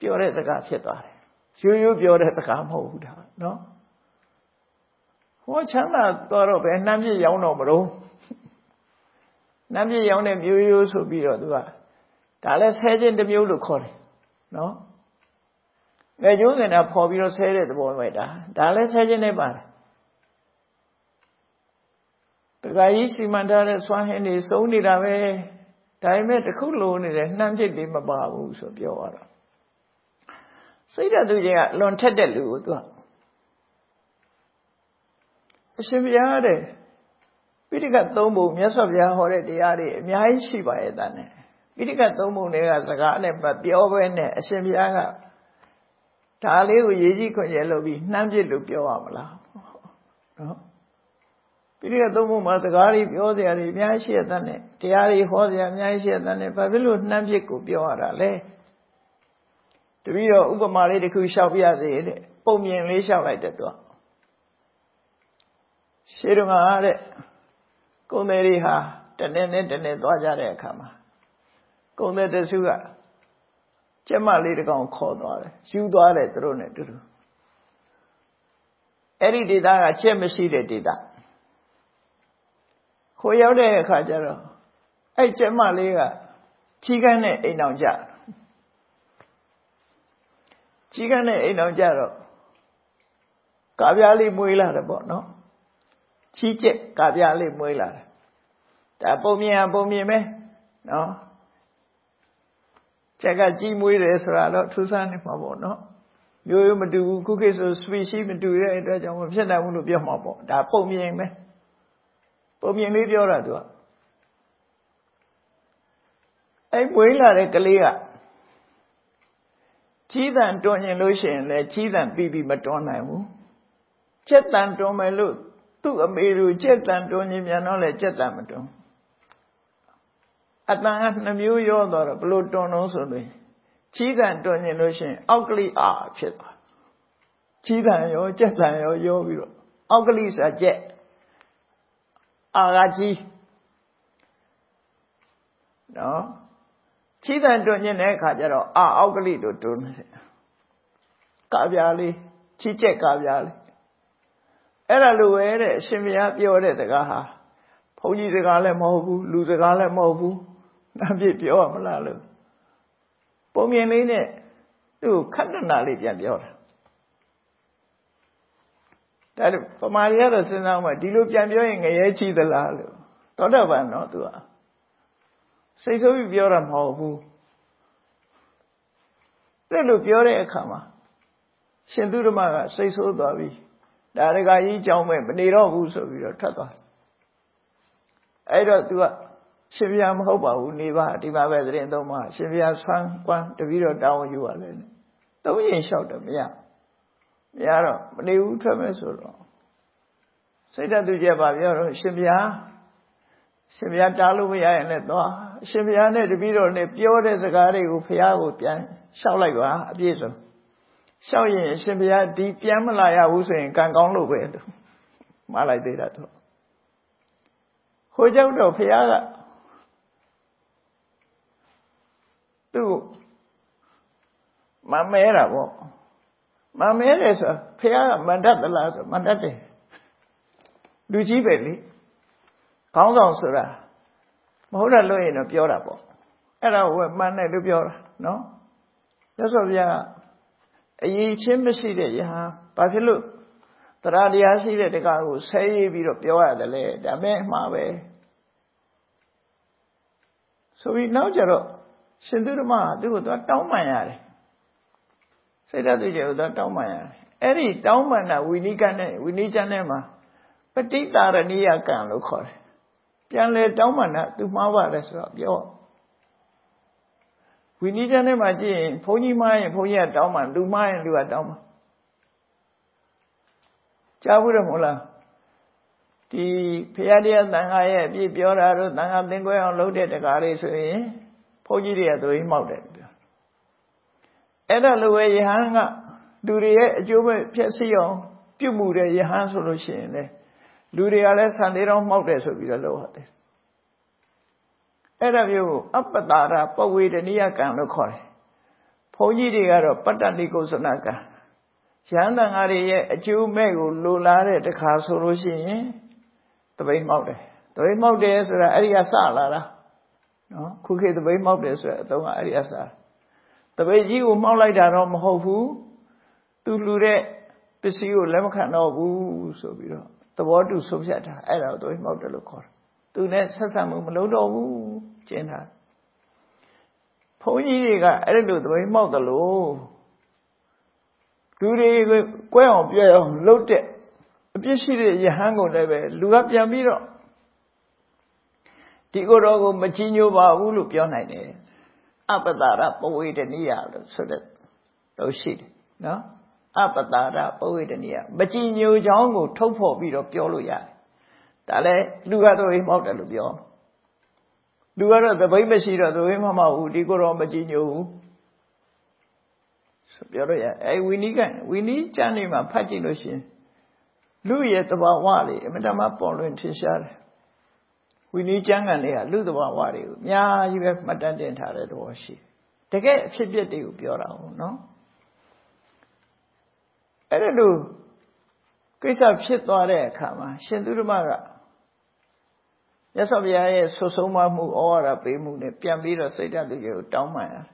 S1: ပြောတဲ့စကားဖြစ်သွားတယ်ရိုးရိုးပြောတဲ့စကားမဟုတ်ဘူးဒါနော်ဟောချမ်းသာတော့တော့ပဲနှမ်းပြည့်ရောင်းတော့မလို့နှမ်းပြည့်ရောင်းတဲ့မျိုးရိုးဆိုပြီးတော့သူကဒါလည်းဆဲခြင်းတစ်မျိုးလို့ခေါ်တယ် နော်ငယ်ကျိုးစင်တာဖော်ပြီးတော့ဆဲတဲ့သဘောပဲဒါဒါလည်းဆဲခြင်းနဲ့ပါတယ်တခါကြီးစီမံထားတဲ့စွမ်းဟင်းတွေစုံနေတာပဲဒါပေမဲ့တခုလိုနေတယ်နှမ်းဖြစ်ပြီးမပါဘူးဆိုပြောရတော့စိတ်ဓာတ်သူချင်းကလွန်ထက်တဲ့လူကိုသူကအရှင်ဘုရားတဲ့ပိဋကတ်သုံးပုံမြတ်စွာဘုရားဟောတဲ့တရားတွေအများကြီးရှိပါရဲ့တန်းနဲ့ ပိဋကတ်သုံးပုံတွေကစကားနဲ့မပြောဘဲနဲ့အရှင်ဘုရားကဒါလေးကိုရေးကြီးခွင့်ရလို့ပြီးနှမ်းပြစ်လို့ပြောရမလားနော်ပိဋကသုံးပုံမှာစကားတွေပြောစရာတွေအများကြီးရှိတဲ့နဲ့တရားတွေဟောစရာအများကြီးရှိတဲ့နဲ့ဘာဖြစ်လို့နှမ်းပြစ်ကိုပြောရတာလဲတပည့်တော်ဥပမာလေးတစ်ခုလျှောက်ပြရစေတဲ့ပုံမြင်လေးလျှောက်လိုက်တဲ့သူကရှေးတုန်းကတဲ့ကုံသည်တွေဟာတနေ့နဲ့တနေ့သွားကြတဲ့အခါမှာ ကုံသည်တစုကကျမလေးတကောင်ခေါ်သွားတယ်ယူသွားတယ်သူတို့နဲ့တူတူအဲ့ဒီဒေသကကျက်မရှိတဲ့ဒေသခိုးရောက်တဲ့အခါကျတော့အဲ့ကျက်မလေးကကြီးကန်းတဲ့အိမ်အောင်ကြကြီးကန်းတဲ့အိမ်တော်ကြတော့ကာပြားလေးမွေးလာတယ်ပေါ့နော်ချီးကျက်ကာပြားလေးမွေးလာတယ်ဒါပုံမြင်ပုံမြင်ပဲနော် ချက်ကကြီးမွေးတယ်ဆိုတာတော့ထူးဆန်းနေမှာပေါ့နော်မျိုးရိုးမတူဘူးခုခေတ်ဆို species မတူတဲ့အတွက်ကြောင့်မဖြစ်နိုင်ဘူးလို့ပြောမှာပေါ့ဒါပုံမြင်ပဲပုံမြင်လေးပြောတာသူကအဲ့မွေးလာတဲ့ကလေးကကြီးတန်တွန်းရင်လို့ရှိရင်လည်းကြီးတန်ပြီးပြီးမတွန်းနိုင်ဘူးကျက်တန်တွန်းမယ်လို့သူ့အမေတို့ကျက်တန်တွန်းရင်မြန်တော့လည်းကျက်တန်မတွန်း အတန်ကနှမျိုးရောတော့ဘလို့တွန်းတော့ဆိုလို့ကြီးတန်တွန်းရင်လို့ရှိရင် အောက်ကလေးအာဖြစ်သွားကြီးတန်ရောကျက်တန်ရောရောပြီးတော့အောက်ကလေးဆိုကျက်အာကကြီးနော်ချီးတန်တွင်ခြင်းတဲ့အခါကျတော့အာအောက်ကလေးတို့တွန်းတယ်ကာပြားလေးချီးကျက်ကာပြားလေးအဲ့ဒါလိုပဲတဲ့အရှင်ဘုရားပြောတဲ့စကားဟာဘုန်းကြီးစကားလည်းမဟုတ်ဘူးလူစကားလည်းမဟုတ်ဘူး နာပြည့်ပြောရမလားလို့ပုံမြင်လေးနဲ့သူ့ခန္ဓနာလေးပြန်ပြောတာဒါလို့ပမာရီကတော့စဉ်းစားမှဒီလိုပြန်ပြောရင်ငရဲချီသလားလို့သောတာပန်တော့သူကစိတ်ဆိုးပြီးပြောတာမဟုတ်ဘူးတဲ့လို့ပြောတဲ့အခါမှာရှင်သူဓမ္မကစိတ်ဆိုးသွားပြီဒါရကကြီးကြောင်းမဲ့မနေတော့ဘူးဆိုပြီးတော့ထွက်သွားအဲ့တော့ तू က ရှင်ပြမဟုတ်ပါဘူးနေပါဒီမှာပဲသတင်းသုံးပါရှင်ပြဆွမ်းကွမ်းတပီတော့တောင်းယူရလဲသုံးရင်လျှောက်တယ်မရမရတော့မနေဘူးထွက်မယ်ဆိုတော့စိတ်ဓာတ်သူကျပါပြောတော့ရှင်ပြရှင်ဘုရားတားလို့မရရင်လည်းသွားရှင်ဘုရားနဲ့တပည့်တော်နဲ့ပြောတဲ့စကားတွေကိုဘုရားကိုပြန်လျှောက်လိုက်ပါအပြည့်စုံလျှောက်ရင်ရှင်ဘုရားဒီပြန်မလာရဘူးဆိုရင်ကံကောင်းလို့ပဲလို့မှားလိုက်သေးတာတော့ဟိုကြောင့်တော့ဘုရားက သူ့မမဲတာပေါ့မမဲတယ်ဆိုဘုရားကမန္တတ်သလားဆိုမန္တတ်တယ်လူကြီးပဲလေခေါင်းဆောင်ဆိုတာမဟုတ်တယ်လို့ရင်တော့ပြောတာပေါ့အဲ့ဒါဝယ်မှန်တယ်လို့ပြောတာနော်ရသော်ဗျာအရေးချင်းမရှိတဲ့ယဟန်ဘာဖြစ်လို့တရားတရားရှိတဲ့တကားကိုဆဲရေးပြီးတော့ပြောရတယ်လေဒါမဲ့မှာပဲဆိုပြီးနောက်ကြတော့ ရှင်သူဓမ္မကသူ့ကိုသွားတောင်းပန်ရတယ်စိတ်ဓာတ်တွေကိုသွားတောင်းပန်ရတယ်အဲ့ဒီတောင်းပန်တာဝိနိကနဲ့ဝိနိချနဲ့မှာပဋိတာရဏိယကံလို့ခေါ်တယ်ပြန်လဲတောင်းပန်တာသူမှားပါတယ်ဆိုတော့ပြောဝိနည်းကျမ်းထဲမှာကြည့်ရင်ဘုန်းကြီးမှားရင်ဘုန်းကြီးကတောင်းပန်လူမှားရင်လူကတောင်းပန်ကြားဘူးတယ်မဟုတ်လားဒီဖရာတရားတန်ခါရဲ့အပြည့်ပြောတာတို့တန်ခါသင်္ကွဲအောင်လုပ်တဲ့တကားလေးဆိုရင် ဘုန်းကြီးတွေကသူကြီးမောက်တယ်ပြောအဲ့ဒါလိုပဲယဟန်ကလူတွေရဲ့အကျိုးပဲဖြစ်စီအောင်ပြုမှုတဲ့ယဟန်ဆိုလို့ရှိရင်လေလူတွေကလည်းဆန်သေးတော့မှောက်တယ်ဆိုပြီးတော့လုပ်ရတယ်အဲ့ဒါမျိုးကိုအပ္ပတာရပဝေဒနိယကံလို့ခေါ်တယ်ဘုန်းကြီးတွေကတော့ပတ္တနိကုသနကံရဟန္တာငါတွေရဲ့အကျိုးမဲ့ကိုလိုလားတဲ့တခါဆိုလို့ရှိရင်တပိတ်မောက်တယ်တပိတ်မောက်တယ်ဆိုတာအဲ့ဒီကစလာတာ နော်ခုခေတ်တပိတ်မောက်တယ်ဆိုတဲ့အသုံးကအဲ့ဒီကစတပိတ်ကြီးကိုမှောက်လိုက်တာတော့မဟုတ်ဘူးသူလူတဲ့ပစ္စည်းကိုလက်မခံတော့ဘူးဆိုပြီးတော့သဘောတူဆုံးဖြတ်တာအဲ့ဒါကိုသွေးမှောက်တယ်လို့ခေါ်တယ်သူနဲ့ဆက်ဆံမှုမလုပ်တော့ဘူးကျင်းတာဘုန်းကြီးတွေကအဲ့လိုသွေးမှောက်တယ်လို့လူတွေကိုကွဲအောင်ပြဲအောင်လှုပ်တဲ့အပြစ်ရှိတဲ့ယဟန်ကိုလည်းပဲလူကပြန်ပြီးတော့ ဒီကိုယ်တော်ကိုမချီးညိုပါဘူးလို့ပြောနိုင်တယ်အပတာရပဝေဒနိယလို့ဆိုတဲ့လို့ရှိတယ်နော်အပတာရပဝေဒနိယမကြည်ညိုချောင်းကို ထုတ်ဖော်ပြီးတော့ပြောလို့ရတယ်ဒါလည်းလူကတော့အိမ်မောက်တယ်လို့ပြောလူကတော့သပိတ်မရှိတော့သပိတ်မမောက်ဘူးဒီကိုတော့မကြည်ညိုဘူးဆိုပြောလို့ရအဲဝီနီးကဝီနီးကျမ်းနေမှာဖတ်ကြည့်လို့ရှင်လူရဲ့တဘာဝလေးအမတမပေါ်လွင်ထင်ရှားတယ် ဝီနီးကျမ်းကန်တွေကလူတဘာဝတွေကိုအများကြီးပဲမှတ်တမ်းတင်ထားတဲ့တော့ရှိတကယ်အဖြစ်အပျက်တွေကိုပြောတာဟုတ်နော်အဲ့ဒါလို့ကိစ္စဖြစ်သွားတဲ့အခါမှာရှင်သူဓမ္မကရသော်ဘုရားရဲ့ဆွဆုံးမမှုဩဝါဒပေးမှုနဲ့ပြန်ပြီးတော့စိတ်ဓာတ်တွေကိုတောင်းပန်ရတယ်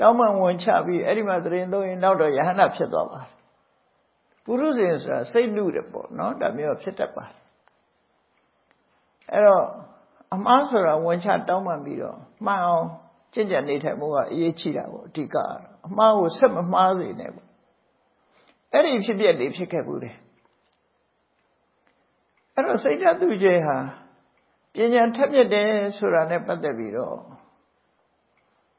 S1: တောင်းပန်ဝင်ချပြီးအဲ့ဒီမှာသတင်းသုံးရင်နောက်တော့ယဟန္တာဖြစ်သွားပါတယ်ပုရုဇဉ်ဆိုတာစိတ်လူတယ်ပေါ့နော်ဒါမျိုးဖြစ်တတ်ပါတယ် အဲ့တော့အမှားဆိုတာဝင်ချတောင်းပန်ပြီးတော့မှန်အောင်ကျင့်ကြံနေထိုင်မှုကအရေးကြီးတာပေါ့အဓိကအမှားကိုဆက်မမှားစေနဲ့ပေါ့အဲ့ဒီဖြစ်ပျက်တွေဖြစ်ခဲ့ဘူးတယ်အဲ့တော့စိတ်ဓာတ်သူကျေဟာပညာထက်မြက်တယ်ဆိုတာနဲ့ပတ်သက်ပြီးတော့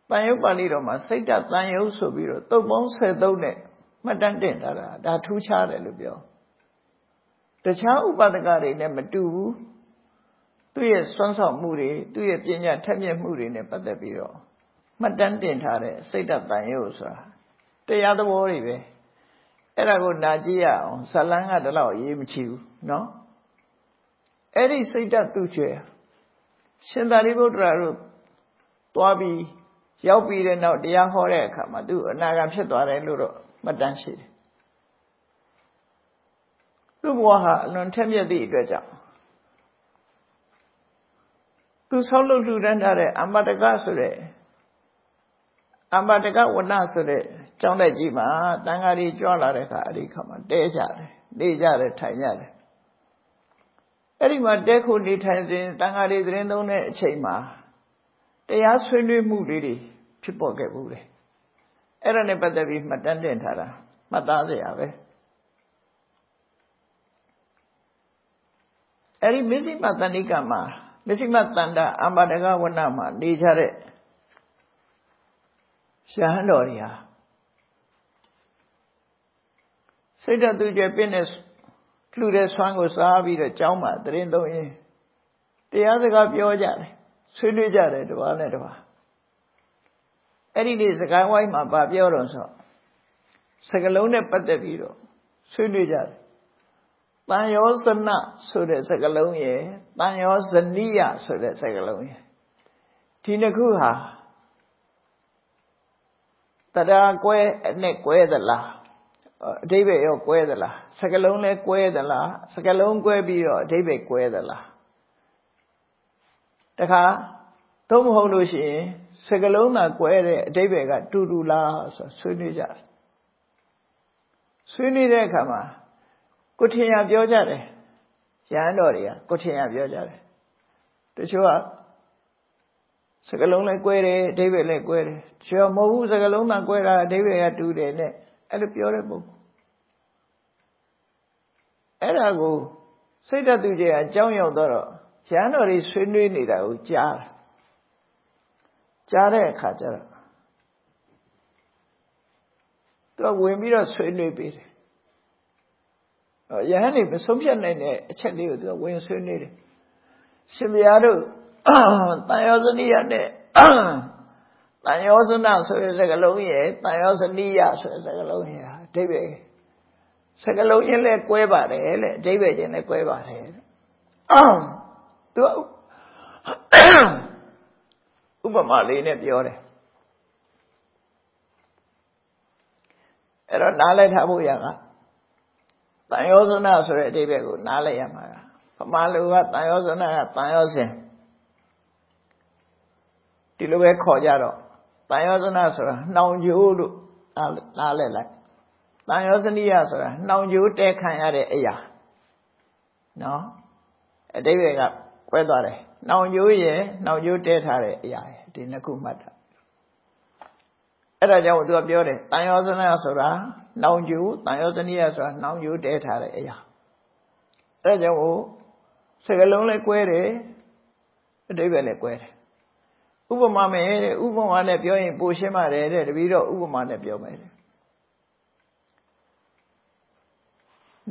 S1: တန်ရုပ်ပါဠိတော်မှာစိတ်ဓာတ်တန်ရုပ်ဆိုပြီးတော့တုတ်ပေါင်း73နဲ့မှတ်တမ်းတင်ထားတာဒါထူးခြားတယ်လို့ပြောတခြားဥပဒကတွေနဲ့မတူဘူး သူ့ရဲ့စွမ်းဆောင်မှုတွေသူ့ရဲ့ပညာထက်မြက်မှုတွေနဲ့ပတ်သက်ပြီးတော့မှတ်တမ်းတင်ထားတဲ့စိတ်ဓာတ်တန်ရုပ်ဆိုတာတရားသဘောတွေပဲအဲ့ဒါကိုနာကြည့်ရအောင်ဇလန်းကတလောက်ရေးမချီဘူးเนาะအဲ့ဒီစိတ်ဓာတ်သူ့ကျွဲရှင်သာရိပုတ္တရာတို့သွားပြီးရောက်ပြီးတဲ့နောက်တရားဟောတဲ့အခါမှာသူအနာဂံဖြစ်သွားတယ်လို့တော့မှတ်တမ်းရှိတယ်သူ့ဘဝဟာအလွန်ထက်မြက်သည့်အတွက်ကြောင့် သူဆောက်လုပ်လှူဒန်းထားတဲ့အမတကဆိုတဲ့အမတကဝဏဆိုတဲ့ကျောင်းတိုက်ကြီးမှာတန်ဃာတွေကြွလာတဲ့အခါအဲ့ဒီခါမှာတဲကြတယ်နေကြတယ်ထိုင်ကြတယ်အဲ့ဒီမှာတဲခုနေထိုင်စဉ်တန်ဃာတွေသတင်းသုံးတဲ့အချိန်မှာတရားဆွေးနွေးမှုလေးတွေဖြစ်ပေါ်ခဲ့ဘူးလေအဲ့ဒါနဲ့ပတ်သက်ပြီးမှတ်တမ်းတင်ထားတာမှတ်သားစရာပဲအဲ့ဒီမစ္စည်းမတဏိကမှာ မစ္စည်းမတန္တအမတကဝဏမှာနေကြတဲ့ရှာဟန်တော်တွေဟာစိတ်ဓာတ်သူကျပြင်းတဲ့လှူတဲ့ဆွမ်းကိုစားပြီးတော့ကြောင်းမှာတရင်သုံးရင်တရားစကားပြောကြတယ်ဆွေးနွေးကြတယ်တပါးနဲ့တပါးအဲ့ဒီနေ့စကားဝိုင်းမှာဗာပြောတော့ဆိုစကလုံးနဲ့ပတ်သက်ပြီးတော့ဆွေးနွေးကြတယ် တန်ယောဇနဆိုတဲ့စကလုံးရယ်တန်ယောဇနိယဆိုတဲ့စကလုံးရယ်ဒီနှစ်ခုဟာတရားကွဲနဲ့ကွဲသလားအဓိပ္ပာယ်ရောကွဲသလားစကလုံးလဲကွဲသလားစကလုံးကွဲပြီးတော့အဓိပ္ပာယ်ကွဲသလားတခါသုံးမဟုတ်လို့ရှိရင်စကလုံးသာကွဲတဲ့အဓိပ္ပာယ်ကတူတူလားဆိုဆွေးနွေးကြတယ်ဆွေးနွေးတဲ့အခါမှာ ကိုထင်ရပြောကြတယ်ရဟန်းတော်တွေကကိုထင်ရပြောကြတယ်တချို့ကစကလုံးလည်းကွဲတယ်အဓိပ္ပာယ်လည်းကွဲတယ်တချို့မဟုတ်ဘူးစကလုံးသာကွဲတာအဓိပ္ပာယ်ကတူတယ်နဲ့အဲ့လိုပြောတဲ့ပုဂ္ဂိုလ်အဲ့ဒါကိုစိတ်တသူကြီးအကြောင်းရောက်တော့ရဟန်းတော်တွေဆွေးနွေးနေတာကိုကြားတာကြားတဲ့အခါကျတော့သူကဝင်ပြီးတော့ဆွေးနွေးပေးတယ် ယဟန်နေမဆုံးဖြတ်နိုင်တဲ့အချက်လေးကိုသူကဝင်ဆွေးနွေးတယ်ရှင်ဘုရားတို့တန်ရောဇနိယနဲ့တန်ရောဇနဆိုတဲ့စကားလုံးရဲ့တန်ရောဇနိယဆိုတဲ့စကားလုံးရဲ့အဓိပ္ပာယ်စကားလုံးချင်းလဲကွဲပါတယ်လေအဓိပ္ပာယ်ချင်းလဲကွဲပါတယ်သူဥပမာလေးနဲ့ပြောတယ်အဲ့တော့နားလည်ထားဖို့ရက တန်ရောဇနဆိုတဲ့အဓိပ္ပာယ်ကိုနားလည်ရမှာကပမာလူကတန်ရောဇနကတန်ရောစဉ်ဒီလိုပဲခေါ်ကြတော့တန်ရောဇနဆိုတာနှောင်ကြိုးလို့နားလည်လိုက်တန်ရောဇနိယဆိုတာနှောင်ကြိုးတဲခံရတဲ့အရာနော်အတိပ္ပယ်ကကွဲသွားတယ်နှောင်ကြိုးရဲ့နှောင်ကြိုးတဲထားတဲ့အရာဒီနှစ်ခုမှတ်တာ အဲ့ဒါကြောင့်သူကပြောတယ်တန်ရောဇနဆိုတာနှောင်ကြိုးတန်ရောဇနိယဆိုတာနှောင်ကြိုးတဲထားတဲ့အရာအဲ့ဒါကြောင့်စကလုံးလည်းကွဲတယ်အတိပ္ပယ်လည်းကွဲတယ်ဥပမာမယ်တဲ့ဥပမာနဲ့ပြောရင်ပိုရှင်းပါတယ်တဲ့တပီတော့ဥပမာနဲ့ပြောမယ်တဲ့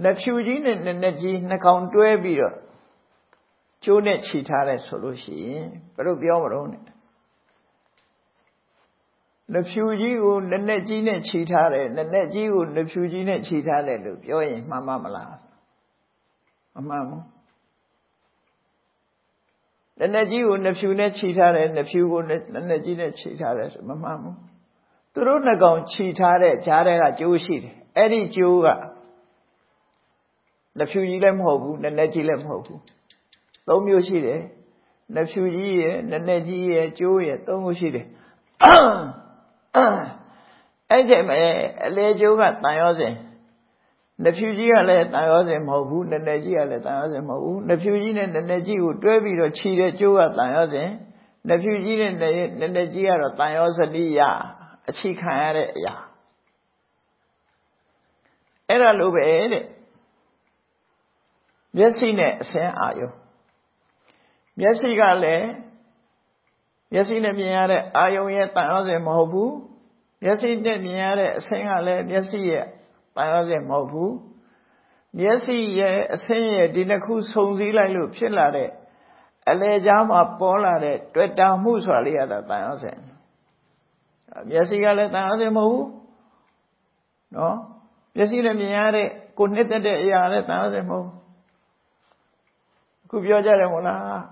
S1: လက်ဖြူကြီးနဲ့နက်ကြီးနှကောင်တွဲပြီးတော့ကျိုးနဲ့ခြိထားတယ်ဆိုလို့ရှိရင်ဘယ်လိုပြောမလို့ နဲ့လက်ဖြူကြီးကိုနက်နက်ကြီးနဲ့ခြိထားတယ်နက်နက်ကြီးကိုလက်ဖြူကြီးနဲ့ခြိထားတယ်လို့ပြောရင်မှန်မမလားမမှန်ဘူးနက်နက်ကြီးကိုနှဖြူနဲ့ခြိထားတယ်နှဖြူကိုနက်နက်ကြီးနဲ့ခြိထားတယ်ဆိုမမှန်ဘူးသူတို့နှကောင်ခြိထားတဲ့ဂျားတဲ့ကကျိုးရှိတယ်အဲ့ဒီကျိုးကနှဖြူကြီးလည်းမဟုတ်ဘူးနက်နက်ကြီးလည်းမဟုတ်ဘူးသုံးမျိုးရှိတယ်နှဖြူကြီးရယ်နက်နက်ကြီးရယ်ကျိုးရယ်သုံးမျိုးရှိတယ် အဲ့ဒီမဲ့အလေကျိုးကတန်ရောစဉ်နှဖြူကြီးကလည်းတန်ရောစဉ်မဟုတ်ဘူးနည်းနည်းကြီးကလည်းတန်ရောစဉ်မဟုတ်ဘူးနှဖြူကြီးနဲ့နည်းနည်းကြီးကိုတွဲပြီးတော့ခြီတဲ့ကျိုးကတန်ရောစဉ်နှဖြူကြီးနဲ့နည်းနည်းကြီးကတော့တန်ရောစတိယအချိခံရတဲ့အရာအဲ့ဒါလိုပဲတဲ့မျက်စိနဲ့အစင်းအာယုမျက်စိကလည်း မျက်စိနဲ့မြင်ရတဲ့အာယုရဲ့တန်ရောစဉ်မဟုတ်ဘူးမျက်စိနဲ့မြင်ရတဲ့အဆင်းကလည်းမျက်စိရဲ့တန်ရောစဉ်မဟုတ်ဘူးမျက်စိရဲ့အဆင်းရဲ့ဒီနှစ်ခုစုံစည်းလိုက်လို့ဖြစ်လာတဲ့အလေကြားမှာပေါ်လာတဲ့တွေ့တာမှုဆိုတာလေးရတာတန်ရောစဉ်မျက်စိကလည်းတန်ရောစဉ်မဟုတ်ဘူးနော်မျက်စိနဲ့မြင်ရတဲ့ကိုနှစ်သက်တဲ့အရာလည်းတန်ရောစဉ်မဟုတ်ဘူးခုပြောကြတယ်မို့လား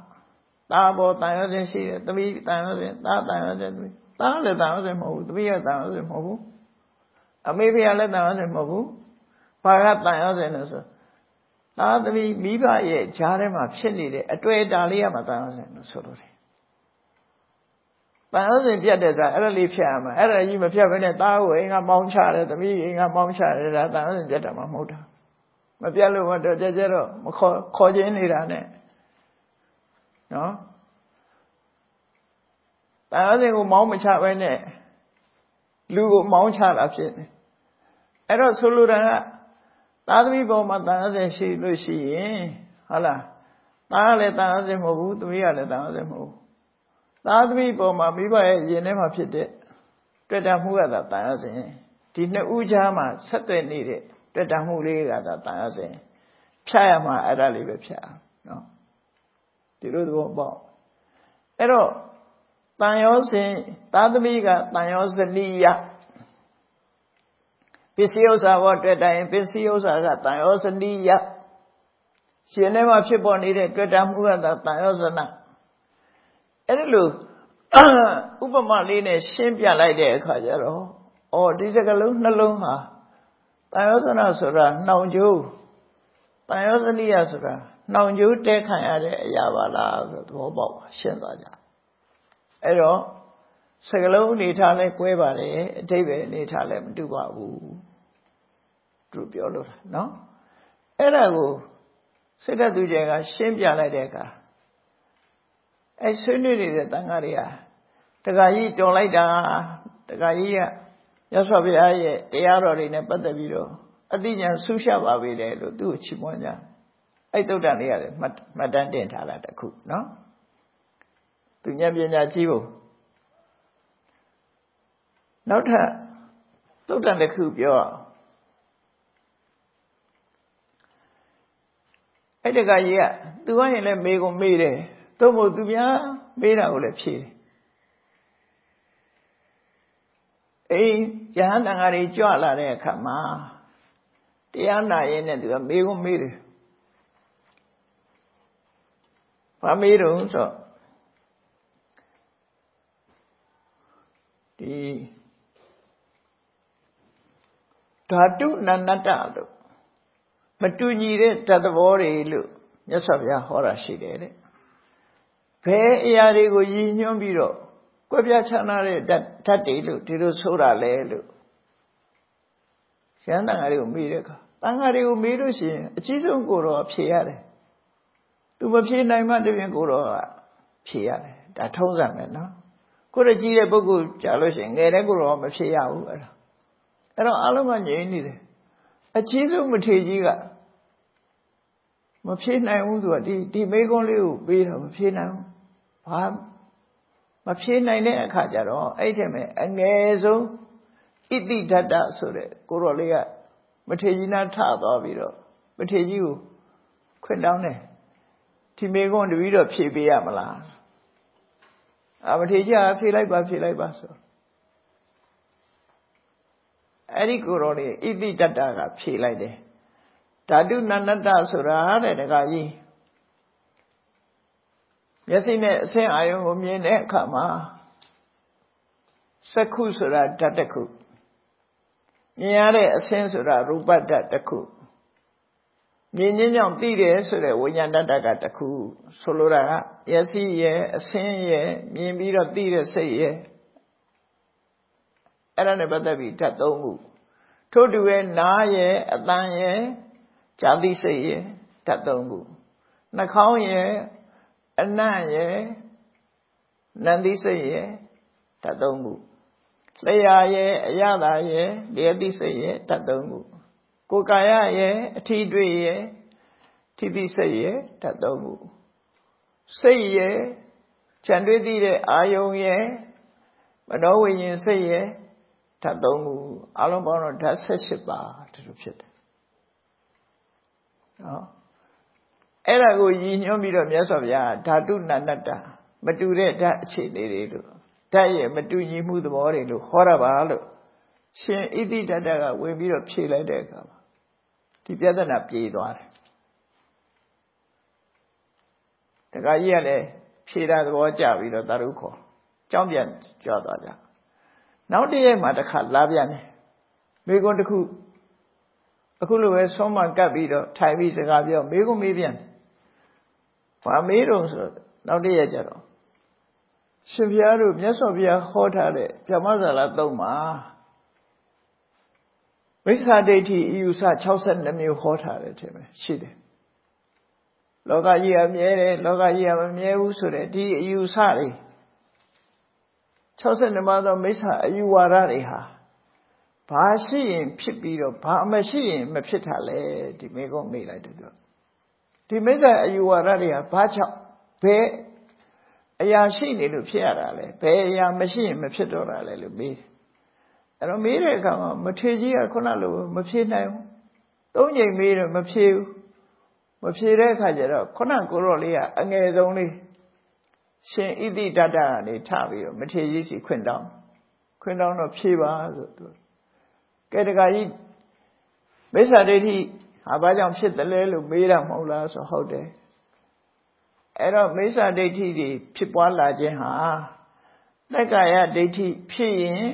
S1: သားပေါ်တန်ရောစဉ်ရှိတယ်သမီးတန်ရောစဉ်သားတန်ရောစဉ်သမီးသားလည်းတန်ရောစဉ်မဟုတ်ဘူးသမီးကတန်ရောစဉ်မဟုတ်ဘူးအမေဖေကလည်းတန်ရောစဉ်မဟုတ်ဘူးဘာကတန်ရောစဉ်လို့ဆိုသားသမီးမိဘရဲ့ဂျားထဲမှာဖြစ်နေတဲ့အတွေ့အတာလေးကမှတန်ရောစဉ်လို့ဆိုလို့တယ်တန်ရောစဉ်ပြတ်တဲ့ဆိုအဲ့ဒါလေးဖြတ်ရမှာအဲ့ဒါကြီးမဖြတ်ဘဲနဲ့သားကိုအိမ်ကမောင်းချတယ်သမီးအိမ်ကမောင်းချတယ်ဒါတန်ရောစဉ်ပြတ်တာမှမဟုတ်တာမပြတ်လို့တော့ကြကြတော့မခေါ်ခေါ်ချင်းနေတာနဲ့ နော်တန်ရောစဉ်ကိုမောင်းမချဘဲနဲ့လူကိုမောင်းချတာဖြစ်တယ်အဲ့တော့ဆိုလိုတာကသားသမီးပေါ်မှာတန်ရောစဉ်ရှိလို့ရှိရင်ဟုတ်လားသားလည်းတန်ရောစဉ်မဟုတ်ဘူးသမီးကလည်းတန်ရောစဉ်မဟုတ်ဘူးသားသမီးပေါ်မှာမိဘရဲ့ရင်ထဲမှာဖြစ်တဲ့တွေ့တာမှုကသာတန်ရောစဉ်ဒီနှစ်ဦးကြားမှာဆက်သွယ်နေတဲ့တွေ့တာမှုလေးကသာတန်ရောစဉ်ဖြတ်ရမှာအဲ့ဒါလေးပဲဖြတ်အောင်နော် ဒီလိုသဘောပေါက်အဲ့တော့တန်ရောစဉ်သာသမီကတန်ရောဇနိယပစ္စည်းဥစ္စာဘောတွေ့တိုင်းပစ္စည်းဥစ္စာကတန်ရောဇနိယရှင်ထဲမှာဖြစ်ပေါ်နေတဲ့တွေ့တာမှုကသာတန်ရောဇနအဲ့ဒီလိုဥပမာလေးနဲ့ရှင်းပြလိုက်တဲ့အခါကျတော့အော်ဒီစကလုံးနှလုံးဟာတန်ရောဇနဆိုတာနှောင်ကြိုးတန်ရောဇနိယဆိုတာ နှောင်ကြိုးတဲခံရတဲ့အရာပါလားဆိုသဘောပေါက်ပါရှင်းသွားကြအဲ့တော့စကလုံးအနေထားလဲကွဲပါတယ်အတိတ်ပဲအနေထားလဲမတူပါဘူးသူပြောလို့နော်အဲ့ဒါကိုစိတ်ဓာတ်သူကျဲကရှင်းပြလိုက်တဲ့အခါအဲဆွေးနွေးနေတဲ့တန်ခါးတွေကတခါကြီးကြော်လိုက်တာတခါကြီးကရသော်ဘုရားရဲ့တရားတော်တွေနဲ့ပတ်သက်ပြီးတော့အတိညာဆူးရှပါပေတယ်လို့သူ့ကိုချီးမွမ်းကြ အဲ့တုတ်တန်လေးရတယ်မှတ်တမ်းတင်ထားတာတခုနော်သူဉာဏ်ပညာကြီးဖို့နောက်ထပ်သုတ်တန်တစ်ခုပြောအဲ့တကကြီးကသူကရင်လည်းမေကိုမေးတယ်သို့မဟုတ်သူများမေးတာကိုလည်းဖြေတယ်အေးယဟန်တန်ဃာတွေကြွလာတဲ့အခါမှာတရားနာရင်နဲ့သူကမေကိုမေးတယ် ဘာမေးတော့ဆိုဒီဓာတုနန္နတလို့မတူညီတဲ့တသဘောတွေလို့မြတ်စွာဘုရားဟောတာရှိတယ်တဲ့ဘယ်အရာတွေကိုရည်ညွှန်းပြီးတော့ကွဲပြားခြားနားတဲ့ဓာတ်တွေလို့ဒီလိုဆိုတာလဲလို့ရှမ်းတန်ဃာတွေကိုမေးတဲ့အခါတန်ဃာတွေကိုမေးလို့ရှိရင်အကြီးဆုံးကိုတော့ဖြေရတယ် သူမဖြေနိုင်မှတပြင်ကိုတော့ဖြေရတယ်ဒါထုံးစံပဲနော်ကိုရကြီးတဲ့ပုဂ္ဂိုလ်ကြာလို့ရှိရင်ငယ်တဲ့ကိုတော့မဖြေရဘူးအဲ့ဒါအဲ့တော့အလုံးကငြိမ်းနေတယ်အကြီးဆုံးမထေကြီးကမဖြေနိုင်ဘူးသူကဒီဒီမိကုံးလေးကိုပေးတာမဖြေနိုင်ဘူးဘာမဖြေနိုင်တဲ့အခါကျတော့အဲ့ထက်မဲ့အငယ်ဆုံးဣတိဓတ္တဆိုတဲ့ကိုရော်လေးကမထေကြီးနာထသွားပြီးတော့မထေကြီးကိုခွင့်တောင်းတယ် ဒီမိကုံးတပီတော့ဖြေပေးရမလားအာမထေကြီးကဖြေလိုက်ပါဖြေလိုက်ပါဆိုအဲ့ဒီကိုရောလေးဣတိတတ္တကဖြေလိုက်တယ်ဓာတုနန္တဆိုတာတဲ့တခါကြီးမျက်စိနဲ့အဆင်းအာယုံကိုမြင်တဲ့အခါမှာစက္ခုဆိုတာဓာတ်တစ်ခုမြင်ရတဲ့အဆင်းဆိုတာရူပဓာတ်တစ်ခု မြင်ခြင်းကြောင့်သိတယ်ဆိုတဲ့ဝိညာဏတ္တကတစ်ခုဆိုလိုတာကမျက်စိရဲ့အဆင်းရဲ့မြင်ပြီးတော့သိတဲ့စိတ်ရဲ့အဲ့ဒါနဲ့ပတ်သက်ပြီးဓာတ်၃ခုထို့တူရဲ့နားရဲ့အတန်ရဲ့ဇာတိစိတ်ရဲ့ဓာတ်၃ခုနှာခေါင်းရဲ့အနံ့ရဲ့နန္တိစိတ်ရဲ့ဓာတ်၃ခုလျှာရဲ့အရသာရဲ့လျက်တိစိတ်ရဲ့ဓာတ်၃ခု ကိုယ်ကာယရဲ့အထီးတွေ့ရဲ့ထိတိစိတ်ရဲ့ဓာတ်၃ခုစိတ်ရဲ့ခြံတွေ့သိတဲ့အာယုံရဲ့မနောဝိညာဉ်စိတ်ရဲ့ဓာတ်၃ခုအလုံးပေါင်းတော့ဓာတ်၁၈ပါးဒီလိုဖြစ်တယ်နော်အဲ့ဒါကိုရည်ညွှန်းပြီးတော့မြတ်စွာဘုရားဓာတုနာနတ္တမတူတဲ့ဓာတ်အခြေအနေတွေလို့ဓာတ်ရဲ့မတူညီမှုသဘောတွေလို့ခေါ်ရပါလို့ရှင်ဣတိတတကဝင်ပြီးတော့ဖြေလိုက်တဲ့အခါမှာ ဒီပြဿနာပြေသွားတယ်တခါကြီးကလည်းဖြေတာသဘောကျပြီးတော့သာရုခေါ်ကြောင်းပြန်ကြွသွားကြနောက်တည့်ရက်မှာတစ်ခါလာပြန်တယ်မိကွန်းတစ်ခုအခုလိုပဲဆုံးမကပ်ပြီးတော့ထိုင်ပြီးစကားပြောမိကွန်းမေးပြန်ဘာမေးတော့ဆိုနောက်တည့်ရက်ကျတော့ရှင်ဘုရားတို့မြတ်စွာဘုရားဟောထားတဲ့ဗြဟ္မဇာလသုံးမှာ မိစ္ဆာဒိဋ္ဌိအယူဆ62မျိုးဟောထားတယ်ထင်တယ်ရှိတယ်လောကကြီးကမြဲတယ်လောကကြီးကမမြဲဘူးဆိုတဲ့ဒီအယူဆတွေ62ပါးသောမိစ္ဆာအယူဝါဒတွေဟာဘာရှိရင်ဖြစ်ပြီးတော့ဘာမရှိရင်မဖြစ်တာလဲဒီမေကုန်းမေးလိုက်တယ်တော့ဒီမိစ္ဆာအယူဝါဒတွေကဘာကြောင့်ဘယ်အရာရှိနေလို့ဖြစ်ရတာလဲဘယ်အရာမရှိရင်မဖြစ်တော့တာလဲလို့မေးတယ် အဲ့တော့မေးတဲ့အခါမှာမထေကြီးကခုနလိုမဖြေနိုင်ဘူးသုံးချိန်မေးတော့မဖြေဘူးမဖြေတဲ့အခါကျတော့ခုနကိုရောလေးကအငယ်ဆုံးလေးရှင်ဣတိတတကနေထပြီးတော့မထေကြီးစီခွင့်တောင်းခွင့်တောင်းတော့ဖြေပါဆိုသူကဲတကကြီးမိစ္ဆာဒိဋ္ဌိဟာဘာကြောင့်ဖြစ်တယ်လဲလို့မေးတာမဟုတ်လားဆိုဟုတ်တယ်အဲ့တော့မိစ္ဆာဒိဋ္ဌိတွေဖြစ်ပွားလာခြင်းဟာတက္ကာယဒိဋ္ဌိဖြစ်ရင်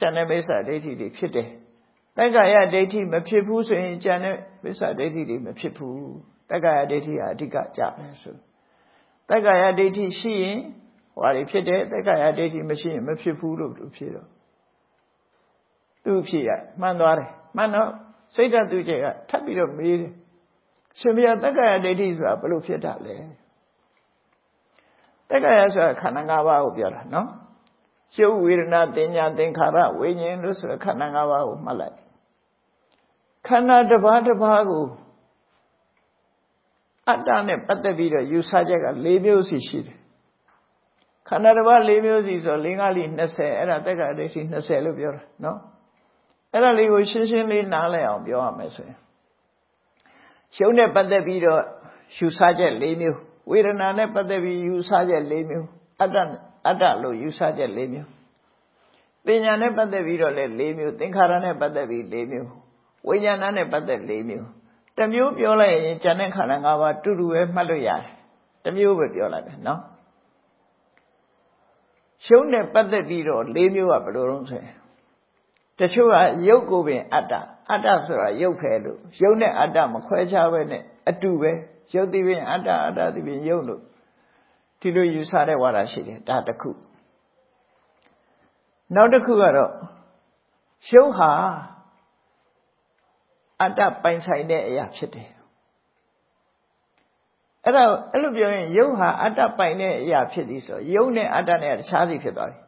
S1: ဉာဏ်နဲ့မိစ္ဆာဒိဋ္ဌိတွေဖြစ်တယ်တက္ကာယဒိဋ္ဌိမဖြစ်ဘူးဆိုရင်ဉာဏ်နဲ့မိစ္ဆာဒိဋ္ဌိတွေမဖြစ်ဘူးတက္ကာယဒိဋ္ဌိဟာအဓိကကြမယ်ဆိုတက္ကာယဒိဋ္ဌိရှိရင်ဟောတွေဖြစ်တယ်တက္ကာယဒိဋ္ဌိမရှိရင်မဖြစ်ဘူးလို့သူဖြစ်တော့သူဖြစ်ရမှန်သွားတယ်မှန်တော့စိတ်ဓာတ်သူကျဲကထပ်ပြီးတော့မေးတယ်ရှင်ဘုရားတက္ကာယဒိဋ္ဌိဆိုတာဘယ်လိုဖြစ်တာလဲတက္ကရာဆိုတာခန္ဓာ၅ပါးကိုပြောတာနော် ရှုပ်ဝေဒနာတင်ညာသင်္ခါရဝိညာဉ်လို့ဆိုခန္ဓာ၅ပါးကိုမှတ်လိုက်ခန္ဓာတစ်ပါးတစ်ပါးကိုအတ္တနဲ့ပတ်သက်ပြီးတော့ယူဆချက်က၄မျိုးစီရှိတယ်ခန္ဓာတစ်ပါး၄မျိုးစီဆို၄၅လီ20အဲ့ဒါတက္ကရာဒိဋ္ဌိ20လို့ပြောတာနော်အဲ့ဒါလေးကိုရှင်းရှင်းလေးနားလည်အောင်ပြောရမယ်ဆိုရင်ရှုပ်နဲ့ပတ်သက်ပြီးတော့ယူဆချက်၄မျိုးဝေဒနာနဲ့ပတ်သက်ပြီးယူဆချက်၄မျိုး အတ္တအတ္တလို့ယူဆချက်၄မျိုးတင်ညာနဲ့ပတ်သက်ပြီးတော့လည်း၄မျိုးသင်္ခါရနဲ့ပတ်သက်ပြီး၄မျိုးဝိညာဏနဲ့ပတ်သက်၄မျိုးတမျိုးပြောလိုက်ရင်ဉာဏ်နဲ့ခန္ဓာ၅ပါးတူတူပဲမှတ်လို့ရတယ်တမျိုးပဲပြောလိုက်မယ်နော်ရှုံးနဲ့ပတ်သက်ပြီးတော့၄မျိုးကဘယ်လိုလုပ်ဆိုရင်တချို့ကရုပ်ကိုပင်အတ္တအတ္တဆိုတာရုပ်ပဲလို့ရုပ်နဲ့အတ္တမခွဲခြားပဲနဲ့အတူပဲရုပ်တိပင်အတ္တအတ္တတိပင်ရုပ်လို့ ဒီလိုယူဆတဲ့ဝါဒရှိတယ်ဒါတစ်ခုနောက်တစ်ခုကတော့ရုပ်ဟာအတ္တပိုင်ဆိုင်တဲ့အရာဖြစ်တယ်အဲ့တော့အဲ့လိုပြောရင်ရုပ်ဟာအတ္တပိုင်တဲ့အရာဖြစ်သည်ဆိုရုပ်နဲ့အတ္တနဲ့တခြားစီဖြစ်သွားပြီ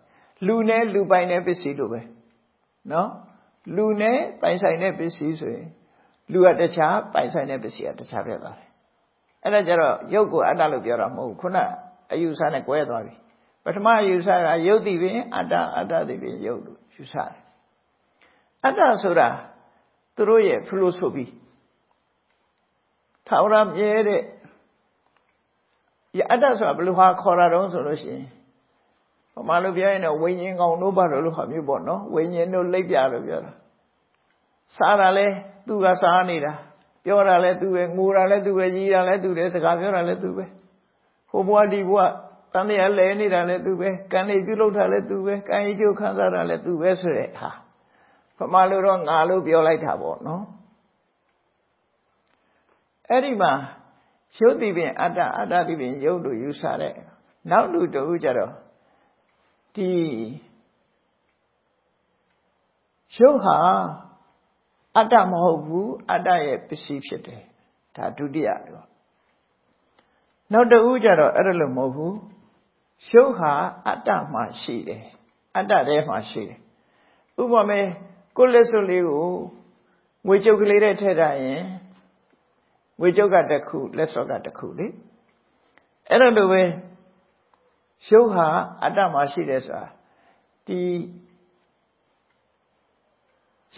S1: လူနဲ့လူပိုင်တဲ့ပစ္စည်းလိုပဲနော်လူနဲ့ပိုင်ဆိုင်တဲ့ပစ္စည်းဆိုရင်လူကတခြားပိုင်ဆိုင်တဲ့ပစ္စည်းကတခြားဖြစ်သွားတယ်အဲ့ဒါကြတော့ရုပ်ကိုအတ္တလို့ပြောတာမဟုတ်ဘူးခုန အယူဆနဲ့ကွဲသွားပြီပထမအယူဆကရုပ်တည်ပင်အတ္တအတ္တတည်ပင်ရုပ်လို့ယူဆတယ်အတ္တဆိုတာသူတို့ရဲ့ philosophy ထာဝရမြဲတဲ့အတ္တဆိုတာဘယ်လိုဟာခေါ်တာတုံးဆိုလို့ရှိရင်ဟောမှလို့ပြောရင်တော့ဝိညာဉ်ကောင်တို့ဘာလို့လို့ခေါ်မျိုးပေါ့နော်ဝိညာဉ်တို့လိပ်ပြလို့ပြောတာစားတာလဲသူကစားနေတာပြောတာလဲသူပဲငိုတာလဲသူပဲကြီးတာလဲသူတယ်စကားပြောတာလဲသူပဲ ဟိုဘွားဒီဘွားတန်တရားလဲနေတာလဲသူပဲကံနေပြုလုပ်တာလဲသူပဲကံရည်ကျိုးခံစားတာလဲသူပဲဆိုတဲ့ဟာဖမလို့တော့ငါလို့ပြောလိုက်တာပေါ့နော်အဲ့ဒီမှာရုပ်တိပင်အတ္တအတ္တတိပင်ရုပ်လို့ယူဆတဲ့နောက်လူတူကြတော့ဒီရုပ်ဟာအတ္တမဟုတ်ဘူးအတ္တရဲ့ပစ္စည်းဖြစ်တယ်ဒါဒုတိယတော့ နောက်တစ်ဦးကျတော့အဲ့ဒါလို့မဟုတ်ဘူးရုပ်ဟာအတ္တမှရှိတယ်အတ္တထဲမှာရှိတယ်ဥပမာကိုလက်စွပ်လေးကိုငွေကြုတ်ကလေးနဲ့ထည့်ထားရင်ငွေကြုတ်ကတစ်ခုလက်စွပ်ကတစ်ခုလေအဲ့ဒါလိုပဲရုပ်ဟာအတ္တမှာရှိတယ်ဆိုတာဒီ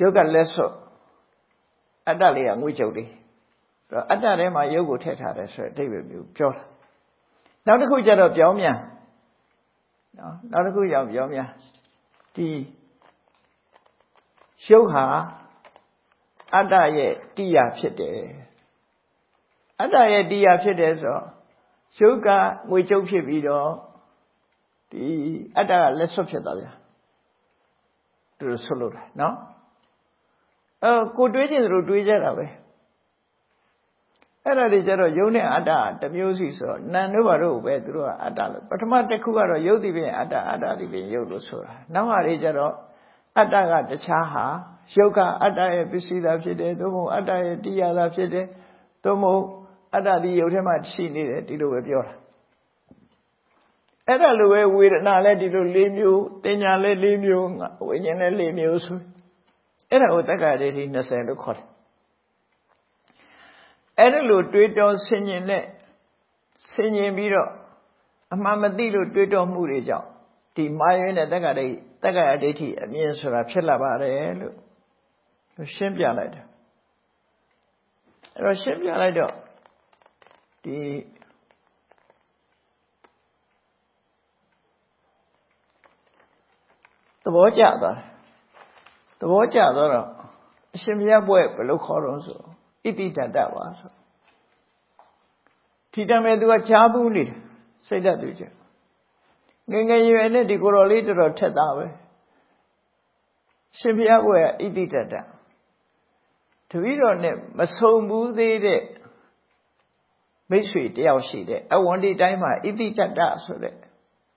S1: ရုပ်ကလက်စွပ်အတ္တလေးကငွေကြုတ်လေး တော့အတ္တထဲမှာရုပ်ကိုထည့်ထားတယ်ဆိုတဲ့အဓိပ္ပာယ်မျိုးပြောတာနောက်တစ်ခုကျတော့ပြောင်းမြန်နော်နောက်တစ်ခုကြောင့်ပြောင်းမြန်ဒီရုပ်ဟာအတ္တရဲ့တရားဖြစ်တယ်အတ္တရဲ့တရားဖြစ်တယ်ဆိုတော့ရုပ်ကငွေကြုတ်ဖြစ်ပြီးတော့ဒီအတ္တကလက်ဆွတ်ဖြစ်သွားဗျာသူတို့ဆွလို့တာနော်အဲကိုတွေးချင်သလိုတွေးကြတာပဲ အဲ့ဒါတွေကျတော့ယုံနဲ့အတ္တတမျိုးစီဆိုတော့နံတို့ဘာတို့ပဲသူတို့ကအတ္တလို့ပထမတစ်ခုကတော့ယုတ်တိပင်အတ္တအတ္တတိပင်ယုတ်လို့ဆိုတာနောက်ဟာတွေကျတော့အတ္တကတခြားဟာယုတ်ကအတ္တရဲ့ပစ္စည်းသာဖြစ်တယ်သို့မဟုတ်အတ္တရဲ့တရားသာဖြစ်တယ်သို့မဟုတ်အတ္တဒီယုတ်ထဲမှာရှိနေတယ်ဒီလိုပဲပြောတာအဲ့ဒါလိုပဲဝေဒနာလည်းဒီလို၄မျိုးတင်ညာလည်း၄မျိုးဝိညာဉ်လည်း၄မျိုးဆိုအဲ့ဒါကိုတက္ကရာဒိဋ္ဌိ20လို့ခေါ်တယ် အဲ့ဒါလိုတွေးတောဆင်ញင်နဲ့ဆင်ញင်ပြီးတော့အမှန်မသိလို့တွေးတောမှုတွေကြောင့်ဒီမာယွင်းတဲ့တက္ကရာဒိဋ္ဌိတက္ကရာဒိဋ္ဌိအမြင်ဆိုတာဖြစ်လာပါတယ်လို့ရှင်းပြလိုက်တယ်အဲ့တော့ရှင်းပြလိုက်တော့ဒီသဘောကျသွားတယ်သဘောကျသွားတော့အရှင်ဘုရားဘွဲ့ဘယ်လိုခေါ်တော့ဆို ဣတိတတပါဆိုဒီတမဲ့သူကချားဘူးနေတယ်စိတ်ဓာတ်သူချက်ငငယ်ရွယ်နဲ့ဒီကိုယ်တော်လေးတော်တော်ထက်သားပဲရှင်ဘုရားဘွဲ့ဣတိတတတပည့်တော်နဲ့မဆုံဘူးသေးတဲ့မိတ်ဆွေတယောက်ရှိတယ်အဝန္တိတိုင်းမှာဣတိတတဆိုတဲ့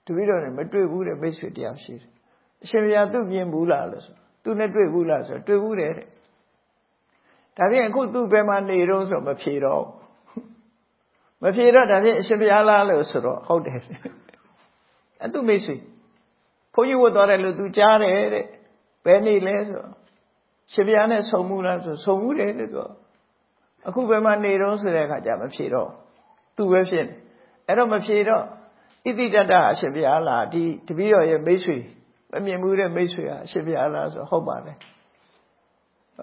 S1: တပည့်တော်နဲ့မတွေ့ဘူးတဲ့မိတ်ဆွေတယောက်ရှိတယ်အရှင်ဘုရားသူ့မြင်ဘူးလားလို့ဆိုသူနဲ့တွေ့ဘူးလားဆိုတွေ့ဘူးတယ်တဲ့ ဒါဖြင့်အခုသူ့ဘယ်မှာနေတော့ဆိုမဖြေတော့မဖြေတော့ဒါဖြင့်အရှင်ဘုရားလားလို့ဆိုတော့ဟုတ်တယ်အဲ့သူမိတ်ဆွေဘုန်းကြီးဝတ်သွားတယ်လို့သူကြားတယ်တဲ့ဘယ်နေလဲဆိုရှင်ဘုရားနဲ့ဆုံမှုလားဆိုဆုံမှုတယ်တဲ့သူအခုဘယ်မှာနေတော့ဆိုတဲ့အခါကျမဖြေတော့သူပဲဖြစ်အဲ့တော့မဖြေတော့ဣတိတတအရှင်ဘုရားလားဒီတပည့်တော်ရဲ့မိတ်ဆွေမမြင်ဘူးတဲ့မိတ်ဆွေဟာအရှင်ဘုရားလားဆိုဟုတ်ပါတယ်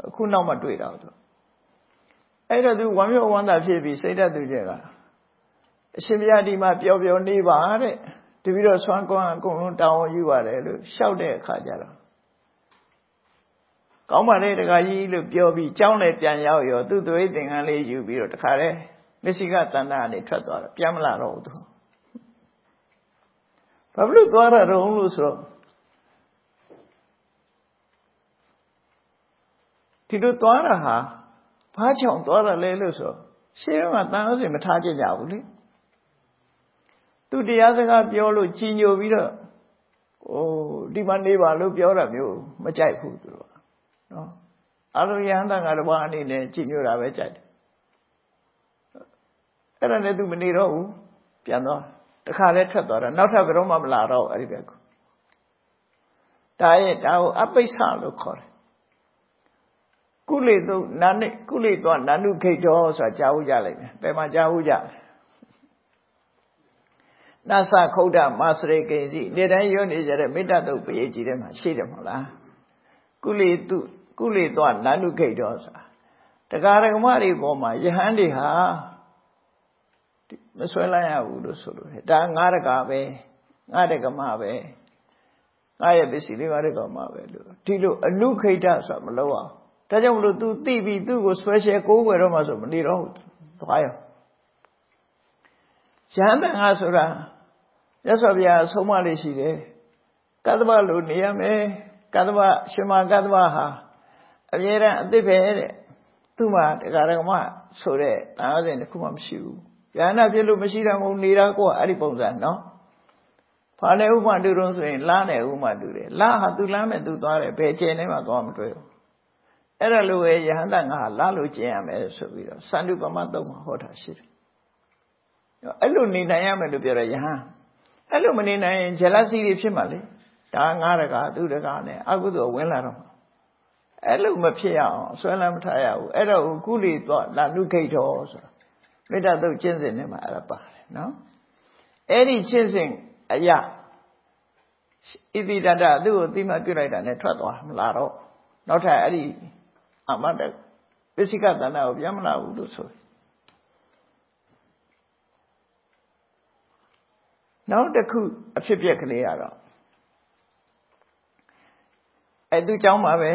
S1: အခုနောက်မှတွေ့တော့သူ အဲ့တော့သူဝမ်းမြောက်ဝမ်းသာဖြစ်ပြီးစိတ်ဓာတ်သူကျက်ကအရှင်ဘုရားဒီမှာပျော်ပျော်နေပါတဲ့တပည့်တော်ဆွမ်းကွမ်းအကုန်လုံးတောင်းယူပါတယ်လို့ရှောက်တဲ့အခါကျတော့ကောင်းပါလေတခါကြီးလို့ပြောပြီးကြောင်းလည်းပြန်ရောက်ရောသူ့သွေးသင်္ကန်းလေးယူပြီးတော့တခါလေမစ္စည်းကတဏ္ဍာကနေထွက်သွားတော့ပြန်မလာတော့ဘူးသူဘာလို့သွားရတော့လို့ဆိုတော့ဒီလိုသွားတာဟာ ဘာကြောင့်သွားရလဲလို့ဆိုရှင်းကတန်အောင်စင်မထားကြကြဘူးလေသူတရားစကားပြောလို့ကြီးညိုပြီးတော့ဟိုဒီမှာနေပါလို့ပြောတာမျိုးမကြိုက်ဘူးသူတို့နော်အလိုယဟန်တန်ကတဘာအနေနဲ့ကြီးညိုတာပဲကြိုက်တယ်အဲ့ဒါနဲ့သူမနေတော့ဘူးပြန်တော့တခါလဲထွက်သွားတာနောက်ထပ်ဘယ်တော့မှမလာတော့အဲ့ဒီဘက်ကဒါရဲ့ဒါကိုအပိစ္ဆလို့ခေါ်တယ် ကုလေသုနာနိကုလေသောနာနုခိတောဆိုတာကြားဦးကြလိုက်မယ်ဘယ်မှာကြားဦးကြလဲနာသခုဒ္ဓမာစရိကေစီနေ့တိုင်းရောနေကြတဲ့မေတ္တာတုတ်ပရိကြီးထဲမှာရှိတယ်မဟုတ်လားကုလေတုကုလေသောနာနုခိတောဆိုတာတရားဓမ္မတွေပေါ်မှာယဟန်တွေဟာမဆွဲလိုက်ရဘူးလို့ဆိုလို့ဒါငါးတကာပဲငါးတကမပဲငါရဲ့ပစ္စည်းလေးငါးတကမပဲလို့ဒီလိုအနုခိတဆိုတာမလုပ်အောင် ဒါကြောင့်မလို့ तू သိပြီသူ့ကို special ကိုးွယ်တော့မှဆိုမနေတော့ဘူးသွားရောရဟန်းတန်ကဆိုတာရသော်ဗျာဆုံးမလေးရှိတယ်ကတ္တဗလို့နေရမယ်ကတ္တဗရှင်မကတ္တဗဟာအမြဲတမ်းအသစ်ပဲတဲ့သူ့မှာတရားဓမ္မဆိုတဲ့တာဝစဉ်တစ်ခုမှမရှိဘူးရဟန္တာဖြစ်လို့မရှိတာမဟုတ်နေတာကိုအဲ့ဒီပုံစံနော်ဘာနဲ့ဥပမာတူတော့ဆိုရင်လားနဲ့ဥပမာတူတယ်လားဟာသူလားမဲ့သူသွားတယ်ဘယ်ကျင်နဲ့မှသွားမတွေ့ဘူး အဲ့ဒါလိုပဲယဟန်တန်ကဟာလားလို့ကျင်ရမယ်ဆိုပြီးတော့စန္ဒုပမတုတ်မှာဟောတာရှိတယ်အဲ့လိုနေနိုင်ရမယ်လို့ပြောတယ်ယဟန်အဲ့လိုမနေနိုင်ရင် jealousy တွေဖြစ်မှာလေဒါငါးတကာသူတကာနဲ့အကုသိုလ်ဝင်လာတော့အဲ့လိုမဖြစ်ရအောင်ဆွဲလမ်းမထားရဘူးအဲ့တော့ကုလီတော့လာနုခိတ်တော်ဆိုတာမေတ္တာတုတ်ကျင့်စဉ်နဲ့မှာအဲ့ဒါပါတယ်နော်အဲ့ဒီကျင့်စဉ်အရာဣတိတတသူ့ကိုသိမှပြုလိုက်တာနဲ့ထွက်သွားမလာတော့နောက်ထပ်အဲ့ဒီ အမတပစ္စည်းကတဏ္ဍာကိုပြန်မလာဘူးလို့ဆိုနောက်တစ်ခုအဖြစ်ပြက်ကလေးကတော့အဲ့သူเจ้าမှာပဲ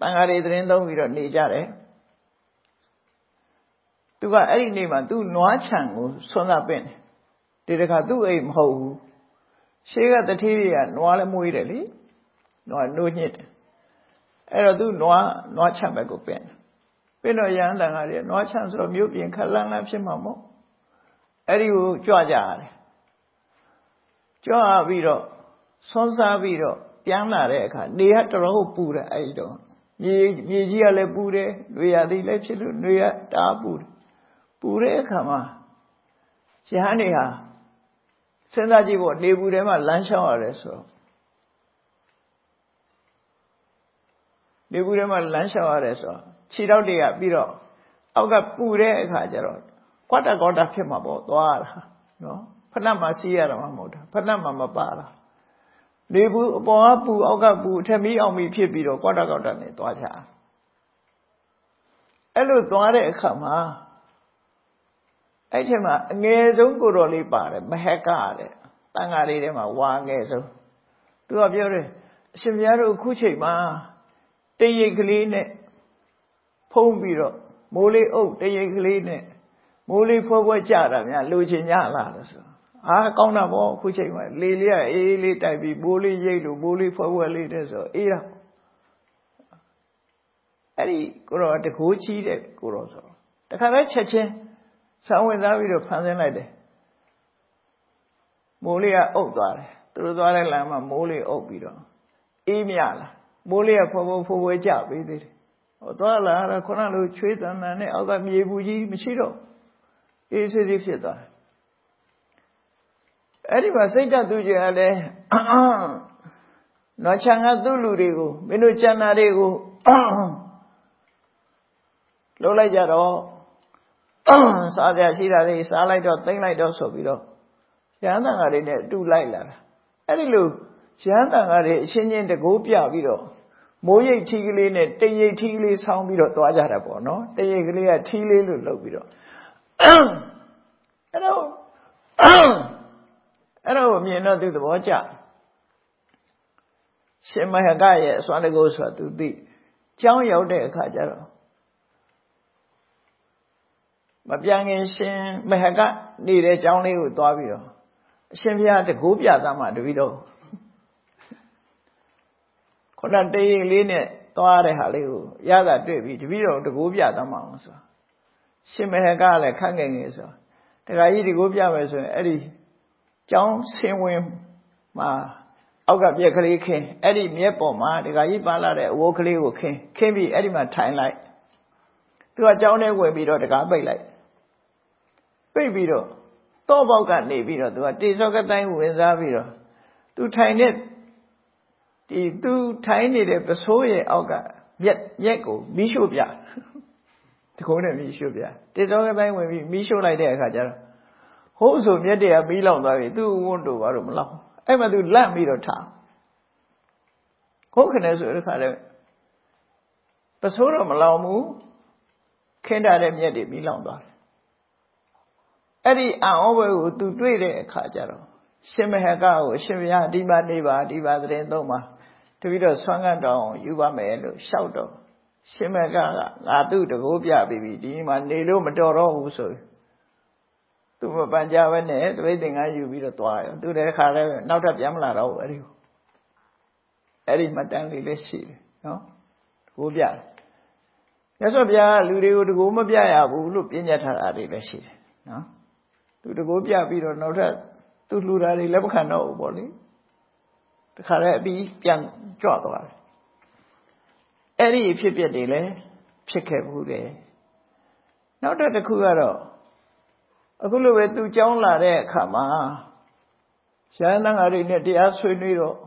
S1: တန်ဃာတွေသတင်းသုံးပြီးတော့နေကြတယ်သူကအဲ့ဒီနေ့မှာသူ့နွားခြံကိုဆွမ်းသာပင့်တယ်ဒီတခါသူ့အိမ်မဟုတ်ဘူးရှေးကတတိတွေကနွားလည်းမွေးတယ်လေနွားနိုးညစ်တယ် အဲ့တော့သူနွားနွားချံဘက်ကိုပင့်ပင့်တော့ရဟန်းတန်ကတွေနွားချံဆိုတော့မြို့ပြင်ခလန်းလန်းဖြစ်မှာမို့အဲ့ဒီကိုကြွကြရတယ်ကြွပြီးတော့ဆွန်းစားပြီးတော့ပြန်လာတဲ့အခါနေကတော်တော်ပူတယ်အဲ့ဒီတော့မြေမြေကြီးကလည်းပူတယ်၊တွေရသည်လည်းဖြစ်လို့တွေရတားပူတယ်ပူတဲ့အခါမှာရဟန်းတွေဟာစဉ်းစားကြည့်ဖို့နေပူထဲမှာလမ်းလျှောက်ရတယ်ဆိုတော့ နေပူထဲမှာလမ်းလျှောက်ရတယ်ဆိုတော့ခြေထောက်တွေကပြီးတော့အောက်ကပူတဲ့အခါကျတော့ကွက်တကောတာဖြစ်မှာပေါ့သွားတာနော်ဖဏမှာစီးရတာမှမဟုတ်တာဖဏမှာမပါတာနေဘူးအပေါ်ကပူအောက်ကပူအထက်မီးအောင်မီဖြစ်ပြီးတော့ကွက်တကောတာနဲ့သွားကြအဲ့လိုသွားတဲ့အခါမှာအဲ့ထက်မှာအငယ်ဆုံးကိုတော်လေးပါတယ်မဟက်ကတဲ့တန်ဃာလေးထဲမှာဝါငယ်ဆုံးသူကပြောတယ်အရှင်ဘုရားတို့အခုချိန်မှာ တရိပ်ကလေးနဲ့ဖုံးပြီးတော့မိုးလေးအုပ်တရိပ်ကလေးနဲ့မိုးလေးဖွဲဖွဲကြတာများလိုချင်ကြလားလို့ဆိုအာကောင်းတာပေါ့အခုချိန်မှာလေလေးကအေးလေးတိုက်ပြီးမိုးလေးရိပ်လို့မိုးလေးဖွဲဖွဲလေးတဲ့ဆိုအေးတာအဲ့ဒီကိုတော့တကိုးချီးတဲ့ကိုတော့ဆိုတခါပဲချက်ချင်းဆောင်းဝင်သားပြီးတော့ဖန်ဆင်းလိုက်တယ်မိုးလေးကအုပ်သွားတယ်သူတို့သွားတဲ့လမ်းမှာမိုးလေးအုပ်ပြီးတော့အေးမြလာ မိုးလေးကဖော်ဖော်ဖိုးဖိုးကြပေးသေးတယ်ဟောသွားလာတာခုနလိုချွေးတန်တန်နဲ့အောက်ကမြေဘူးကြီးမရှိတော့အေးဆေးဆေးဖြစ်သွားတယ်အဲ့ဒီမှာစိတ်တသူကြီးကလည်းနော်ချန်ကသူ့လူတွေကိုမင်းတို့ကျန်တာတွေကိုလုံးလိုက်ကြတော့စားကြရှိတာတွေစားလိုက်တော့သိမ့်လိုက်တော့ဆိုပြီးတော့ရဟန်းတန်ဃာတွေနဲ့အတူလိုက်လာတာအဲ့ဒီလို ရဟန်းတန်ဃာတွေအချင်းချင်းတကိုးပြပြီးတော့မိုးရိပ်ထီးကလေးနဲ့တရိပ်ထီးကလေးဆောင်းပြီးတော့သွားကြတာပေါ့နော်တရိပ်ကလေးကထီးလေးလို့လုပ်ပြီးတော့အဲ့တော့အဲ့တော့မြင်တော့သူသဘောကျရှင်မဟကရဲ့အစွမ်းတကုဆိုတာသူသိကျောင်းရောက်တဲ့အခါကျတော့မပြန်ခင်ရှင်မဟကနေတဲ့ကျောင်းလေးကိုသွားပြီးတော့အရှင်ဘုရားတကိုးပြသားမှတပီတော့ ခုနတရေလေးနဲ့သွားတဲ့ဟာလေးကိုရတာတွေ့ပြီးတပီတော့တကိုးပြသားမှအောင်ဆိုရှင်မဟကလည်းခန့်ငယ်ငယ်ဆိုတခါကြီးတကိုးပြမယ်ဆိုရင်အဲ့ဒီကျောင်းဆင်းဝင်မှာအောက်ကပြက်ကလေးခင်းအဲ့ဒီမြက်ပေါ်မှာတခါကြီးပါလာတဲ့အဝိုးကလေးကိုခင်းခင်းပြီးအဲ့ဒီမှာထိုင်လိုက်သူကကျောင်းထဲဝင်ပြီးတော့တကားပိတ်လိုက်ပိတ်ပြီးတော့တော့ပေါက်ကနေပြီးတော့သူကတေဇောကတိုင်းဝင်စားပြီးတော့သူထိုင်တဲ့ ဒီသူထိုင်နေတဲ့ပစိုးရဲ့အောက်ကမြက်မြက်ကိုမီးရှို့ပြတကုန်းနဲ့မီးရှို့ပြတေဇောကတိုင်းဝင်ပြီးမီးရှို့လိုက်တဲ့အခါကျတော့ဟုတ်ဆိုမြက်တွေကမီးလောင်သွားပြီသူ့ဝန်းတို့ဘာလို့မလောင်အဲ့မှာသူလန့်ပြီးတော့ထားဟုတ်ခနဲ့ဆိုတဲ့ခါလဲပစိုးတော့မလောင်ဘူးခင်းတာတဲ့မြက်တွေမီးလောင်သွားတယ်အဲ့ဒီအံဩဘွယ်ကိုသူတွေ့တဲ့အခါကျတော့ရှင်မဟကကိုရှင်ဘုရားဒီမှာနေပါဒီပါသတင်းသုံးပါ တပည့်တော်ဆွမ်းကန်းတောင်းယူပါမယ်လို့လျှောက်တော့ရှင်မဟကကငါသူ့တကိုးပြပြီးပြီဒီမှာနေလို့မတော်တော့ဘူးဆိုသူမပန်ကြပဲနဲ့တပိတ်သင်္ကန်းယူပြီးတော့သွားရောသူတည်းခါလဲနောက်ထပ်ပြန်မလာတော့ဘူးအဲ့ဒီအဲ့ဒီမှတန်းလေးလည်းရှိတယ်နော်တကိုးပြတယ်မြတ်စွာဘုရားလူတွေကိုတကိုးမပြရဘူးလို့ပြညတ်ထားတာတွေလည်းရှိတယ်နော်သူတကိုးပြပြီးတော့နောက်ထပ်သူလှူတာတွေလက်မခံတော့ဘူးပေါ့လေ တခါတည်းအပြီးပြန်ကြွသွားတယ်အဲ့ဒီဖြစ်ပျက်တွေလည်းဖြစ်ခဲ့ဘူးတယ်နောက်တစ်ခုကတော့အခုလိုပဲသူကြောင်းလာတဲ့အခါမှာရဟန်းသံဃာတွေနဲ့တရားဆွေးနွေးတော့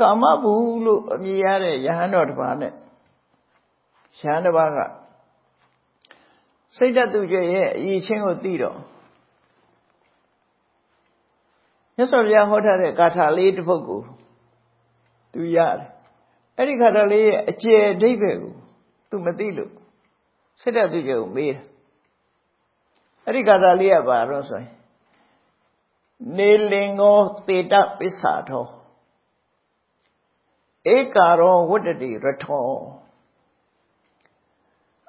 S1: ကာမဘူးလို့အမည်ရတဲ့ယဟန်တော်တစ်ပါးနဲ့ရဟန်းတစ်ပါးကစိတ်တသူကျရဲ့အရေးချင်းကိုသိတော့ မြတ်စွာဘုရားဟောထားတဲ့ဂါထာလေးတစ်ပုဒ်ကိုသူရတယ်အဲ့ဒီဂါထာလေးရဲ့အကျယ်အဓိပ္ပာယ်ကိုသူမသိလို့စိတ်တသူကျကိုမေးတယ်အဲ့ဒီဂါထာလေးကဘာလို့ဆိုရင်နေလင်္ဂောသေတပစ္စာထောဧကာရောဝတ္တတိရထော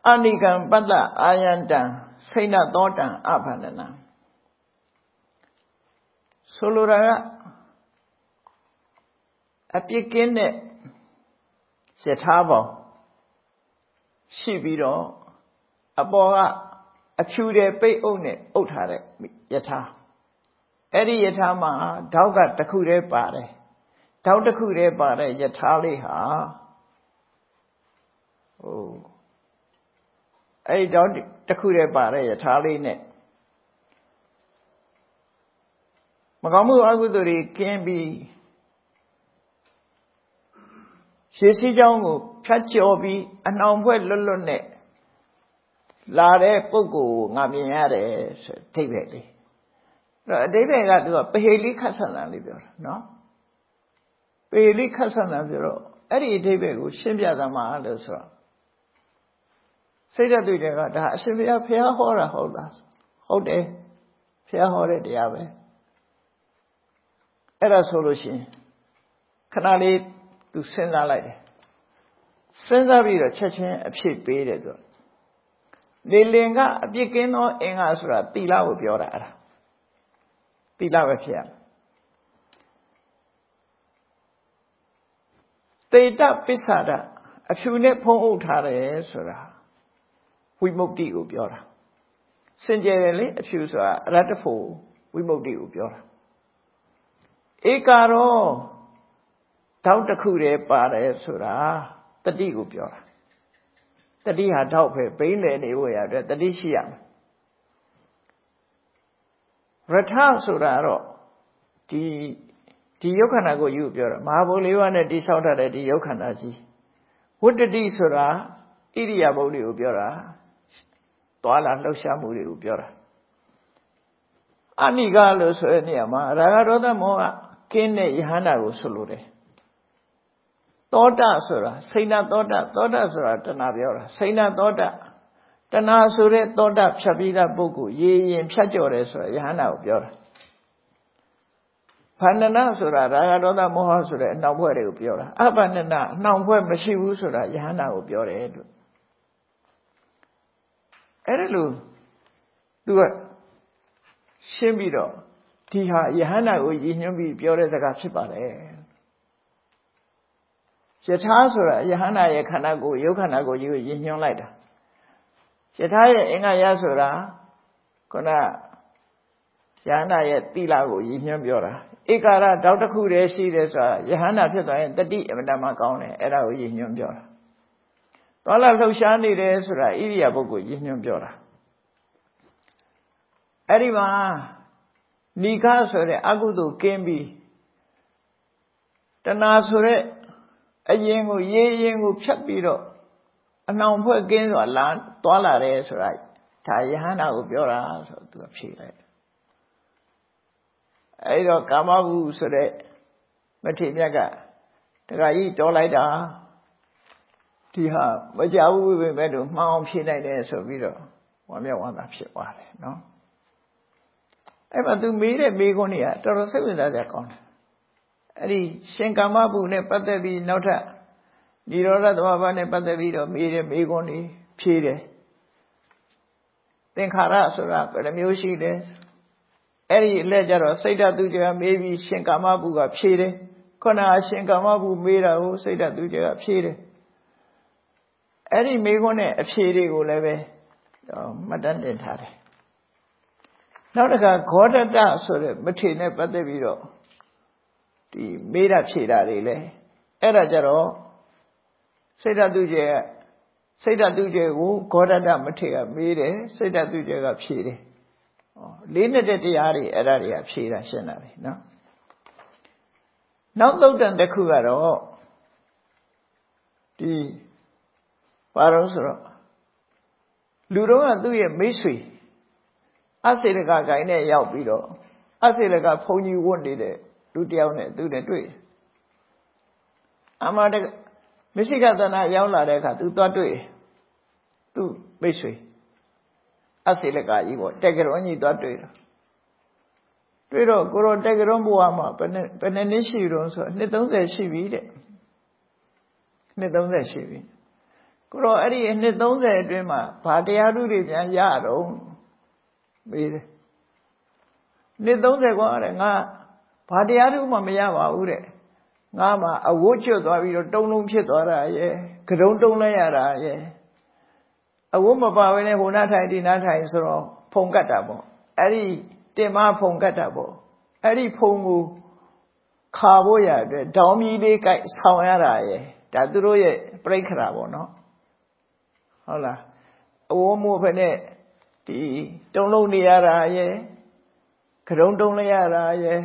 S1: အနိကံပတ္တအာယန္တံစိဏသောတံအဘန္နနံ ဆိုလိုတာကအပြစ်ကင်းတဲ့ယထာပေါင်းရှိပြီးတော့အပေါ်ကအဖြူတဲ့ပိတ်အုပ်နဲ့အုပ်ထားတဲ့ယထာအဲ့ဒီယထာမှာထောက်ကတစ်ခုတည်းပါတယ်ထောက်တစ်ခုတည်းပါတဲ့ယထာလေးဟာဟိုအဲ့ဒီထောက်တစ်ခုတည်းပါတဲ့ယထာလေးနဲ့ မကောင်းမှုအကုသိုလ်တွေကင်းပြီးရှေးစည်းကြောင်းကိုဖြတ်ကျော်ပြီးအနှောင်ဖွဲ့လွတ်လွတ်နဲ့လာတဲ့ပုဂ္ဂိုလ်ကိုငါမြင်ရတယ်ဆိုအဓိပ္ပာယ်လေးအဲ့တော့အဓိပ္ပာယ်ကသူကပဟေလိခတ်ဆန္ဒလေးပြောတာနော်ပဟေလိခတ်ဆန္ဒပြောတော့အဲ့ဒီအဓိပ္ပာယ်ကိုရှင်းပြသမှာလို့ဆိုတော့စိတ်ဓာတ်တွေကဒါအရှင်ဘုရားဖះဟောတာဟုတ်လားဟုတ်တယ်ဖះဟောတဲ့တရားပဲ အဲ့ဒါဆိုလို့ရှိရင်ခဏလေးသူစဉ်းစားလိုက်တယ်စဉ်းစားပြီးတော့ချက်ချင်းအဖြစ်ပေးတယ်သူလေလင်ကအပြစ်ကင်းသောအင်္ဂါဆိုတာတိလကိုပြောတာအဲ့ဒါတိလပဲဖြစ်ရမယ်တေတပစ္ဆာဒအဖြူနဲ့ဖုံးအုပ်ထားတယ်ဆိုတာဝိမု ക്തി ကိုပြောတာစင်ကြယ်တယ်လေအဖြူဆိုတာအရတ္တဖို့ဝိမု ക്തി ကိုပြောတာ ဧကာရောတောက်တစ်ခုတည်းပါတယ်ဆိုတာတတိကိုပြောတာတတိဟာတောက်ပဲဘိန်းတယ်နေဖို့ရတဲ့တတိရှိရမယ်ရထဆိုတာတော့ဒီဒီယုတ်ခန္ဓာကိုယူပြောတာမဟာဘုလေးဝါနဲ့တိဆောက်ထားတဲ့ဒီယုတ်ခန္ဓာကြီးဝတ္တတိဆိုတာဣရိယာပုတ်တွေကိုပြောတာသွာလာလှုပ်ရှားမှုတွေကိုပြောတာအနိကလို့ဆိုတဲ့နေရာမှာရာဂဒေါသမောဟ ကင်းတဲ့ယဟန္တာကိုဆိုလိုတယ်သောတာဆိုတာစိဏသောတာသောတာဆိုတာတဏှာပြောတာစိဏသောတာတဏှာဆိုတဲ့သောတာဖြတ်ပြီးသားပုဂ္ဂိုလ်ရေရင်ဖြတ်ကျော်တယ်ဆိုတာယဟန္တာကိုပြောတာဖန္နနာဆိုတာရာဂဒေါသမောဟဆိုတဲ့အနှောင်ဖွဲ့တွေကိုပြောတာအဖန္နနာအနှောင်ဖွဲ့မရှိဘူးဆိုတာယဟန္တာကိုပြောတယ်လို့အဲ့ဒါလို့သူကရှင်းပြီးတော့ ဒီဟာယဟန္တာကိုရည်ညွှန်းပြီးပြောတဲ့စကားဖြစ်ပါတယ်ယထာဆိုတာယဟန္တာရဲ့ခန္ဓာကိုယ်ယုတ်ခန္ဓာကိုယ်ကြီးကိုရည်ညွှန်းလိုက်တာယထာရဲ့အင်္ဂါရဆိုတာခုနယဟန္တာရဲ့တိလကိုရည်ညွှန်းပြောတာဧကာရတောက်တစ်ခုတည်းရှိတယ်ဆိုတာယဟန္တာဖြစ်သွားရင်တတိအမတမကောင်းတယ်အဲ့ဒါကိုရည်ညွှန်းပြောတာသွားလာလှုပ်ရှားနေတယ်ဆိုတာဣရိယာပုဂ္ဂိုလ်ရည်ညွှန်းပြောတာအဲ့ဒီမှာ နိခဆိုတဲ့အကုသိုလ်ကင်းပြီးတဏှာဆိုတဲ့အရင်ကိုရေးရင်ကိုဖြတ်ပြီးတော့အနှောင်ဖွဲ့ကင်းစွာလာသွားလာတယ်ဆိုတာဒါယဟန္တာကိုပြောတာဆိုသူကဖြေလိုက်အဲဒီတော့ကာမဂုဆိုတဲ့မထေမြတ်ကတခါကြီးတော်လိုက်တာဒီဟာမကြဘူးပဲမဲ့လို့မှောင်ဖြေနိုင်တယ်ဆိုပြီးတော့ဝမ်းမြောက်ဝမ်းသာဖြစ်သွားတယ်နော် အဲ့မှာသူမေးတဲ့မေးခွန်းတွေကတော်တော်စိတ်ဝင်စားစရာကောင်းတယ်အဲ့ဒီရှင်ကာမဘုနဲ့ပတ်သက်ပြီးနောက်ထပ်និရောဓသဘာဝနဲ့ပတ်သက်ပြီးတော့မေးတယ်မေးခွန်းတွေဖြေတယ်သင်္ခါရဆိုတာဘယ်နှမျိုးရှိလဲအဲ့ဒီအလက်ကြတော့စိတ်ဓာတ်သူကြမေးပြီးရှင်ကာမဘုကဖြေတယ်ခုနကရှင်ကာမဘုမေးတာကိုစိတ်ဓာတ်သူကြဖြေတယ်အဲ့ဒီမေးခွန်းနဲ့အဖြေတွေကိုလည်းပဲမှတ်တမ်းတင်ထားတယ် နောက်တစ်ခါဂေါတတဆိုတဲ့မထေနဲ့ပတ်သက်ပြီးတော့ဒီမေးတာဖြေတာတွေလဲအဲ့ဒါကြတော့စိတ်ဓာတ်သူကျဲစိတ်ဓာတ်သူကျဲကိုဂေါတတမထေကမေးတယ်စိတ်ဓာတ်သူကျဲကဖြေတယ်ဩလေးနဲ့တဲ့တရားတွေအဲ့ဒါတွေကဖြေတာရှင်းတာပဲနော်နောက်သုတ်တန်တစ်ခုကတော့ဒီဘာလို့ဆိုတော့လူတော်ကသူ့ရဲ့မိတ်ဆွေ အစေတကဂိုင်းနဲ့ရောက်ပြီးတော့အစေတကဘုံကြီးဝတ်နေတဲ့လူတယောက်နဲ့သူနဲ့တွေ့အမှန်တကမရှိကသနာရောက်လာတဲ့အခါသူသွားတွေ့သူ့မိတ်ဆွေအစေလကကြီးပေါ့တက်ကရွန်ကြီးသွားတွေ့တာတွေ့တော့ကိုရောတက်ကရွန်ဘုရားမှာဘယ်နဲ့ဘယ်နဲ့နှစ်ရှိတော့ဆိုနှစ်30ရှိပြီတဲ့နှစ်30ရှိပြီကိုရောအဲ့ဒီနှစ်30အတွင်းမှာဘာတရားဓုတွေပြန်ရတော့ မေးတယ်နှစ်30กว่าတဲ့ငါဘာတရားဓုမှမရပါဘူးတဲ့ငါမှအဝတ်ကျွတ်သွားပြီးတော့တုံလုံးဖြစ်သွားတာရဲ့ကတုံတုံလဲရတာရဲ့အဝတ်မပါဘဲနဲ့ဟိုနာထိုင်ဒီနာထိုင်ဆိုတော့ဖုံကတ်တာပေါ့အဲ့ဒီတင်မဖုံကတ်တာပေါ့အဲ့ဒီဖုံကိုခါဖို့ရအတွက်ဒေါင်းမီလေးကြိုက်ဆောင်ရတာရဲ့ဒါသူတို့ရဲ့ပြိခရာပေါ့နော်ဟုတ်လားအဝမို့ဖက်နဲ့ ဒီတုံလုံးနေရတာရဲ့ကရုံတုံလိုက်ရတာရဲ့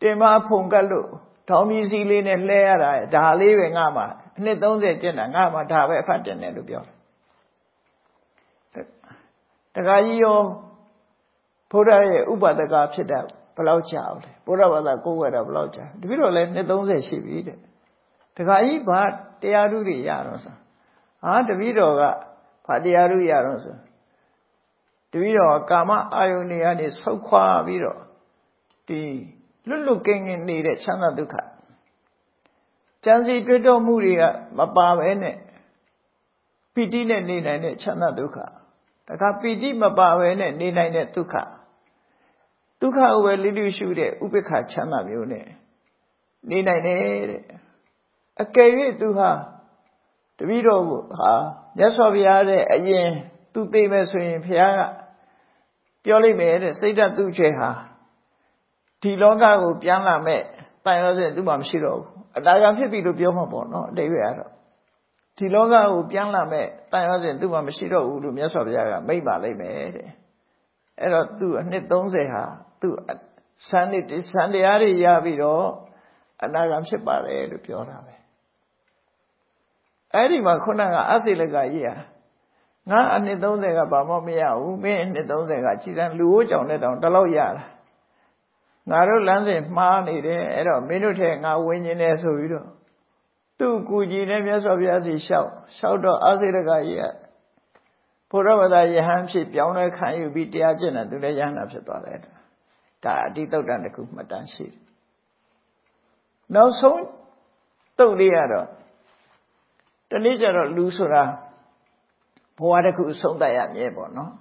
S1: တင်မဖုံကတ်လို့ထောင်းမီစီလေးနဲ့လှဲရတာဒါလေးပဲငါမှအနှစ်30ကျင့်တာငါမှဒါပဲအဖတ်တင်တယ်လို့ပြောတယ်တခါကြီးရောဘုရားရဲ့ဥပဒကဖြစ်တာဘယ်လောက်ကြာအောင်လဲဘုရားဘာသာကိုယ်ဝဲတာဘယ်လောက်ကြာတပည့်တော်လည်းနှစ်30ရှိပြီတဲ့တခါကြီးဘာတရားဓုတွေရတော့ဆိုဟာတပည့်တော်ကဘာတရားဓုရတော့ဆို တပည့်တော်ကာမအာယုန်တွေကနေဆုတ်ခွာပြီးတော့ဒီလွတ်လွတ်ကင်းကင်းနေတဲ့ချမ်းသာဒုက္ခကြံစီတွေ့တော့မှုတွေကမပါဘဲနဲ့ပီတိနဲ့နေနိုင်တဲ့ချမ်းသာဒုက္ခတခါပီတိမပါဘဲနဲ့နေနိုင်တဲ့ဒုက္ခဒုက္ခကိုပဲလိလိရှုတဲ့ဥပိ္ပခချမ်းသာမျိုးနဲ့နေနိုင်တယ်တဲ့အကယ်၍သူဟာတပည့်တော်ကဟာမြတ်စွာဘုရားတဲ့အရင် သူသိမဲ့ဆိုရင်ဘုရားကပြောလိုက်မယ်တဲ့စိတ်ဓာတ်သူ့ချေဟာဒီလောကကိုပြန်လာမဲ့တန်ရောစဉ်သူမှမရှိတော့ဘူးအတားကဖြစ်ပြီလို့ပြောမှာပေါ့နော်အတိတ်ရတော့ဒီလောကကိုပြန်လာမဲ့တန်ရောစဉ်သူမှမရှိတော့ဘူးလို့မြတ်စွာဘုရားကမိတ်ပါလိုက်မယ်တဲ့အဲ့တော့သူအနှစ်30ဟာသူစံနေစံတရားတွေရပြီးတော့အနာဂံဖြစ်ပါတယ်လို့ပြောတာပဲအဲ့ဒီမှာခုနကအစိလကကြီးဟာ ငါအနှစ်30ကဘာမှမရဘူးမင်းအနှစ်30ကခြေတန်းလူဝကြောင်တဲ့တောင်တလောက်ရတာငါတို့လမ်းစဉ်မှားနေတယ်အဲ့တော့မင်းတို့ထဲငါဝင်ကျင်တယ်ဆိုပြီးတော့သူ့ကူကြီးနဲ့မြတ်စွာဘုရားစီလျှောက်လျှောက်တော့အာစေရကကြီးကဘုရားဝဒယဟန်ဖြစ်ပြောင်းလဲခံယူပြီးတရားကျင့်တယ်သူလည်းယဟန်တာဖြစ်သွားတယ်ဒါအတိတုတ်တန်တစ်ခုမှတ်တမ်းရှိတယ်နောက်ဆုံးတုတ်လေးကတော့တနေ့ကျတော့လူဆိုတာ ဘဝတစ်ခုဆုံးတတ်ရမြဲပေါ့နော်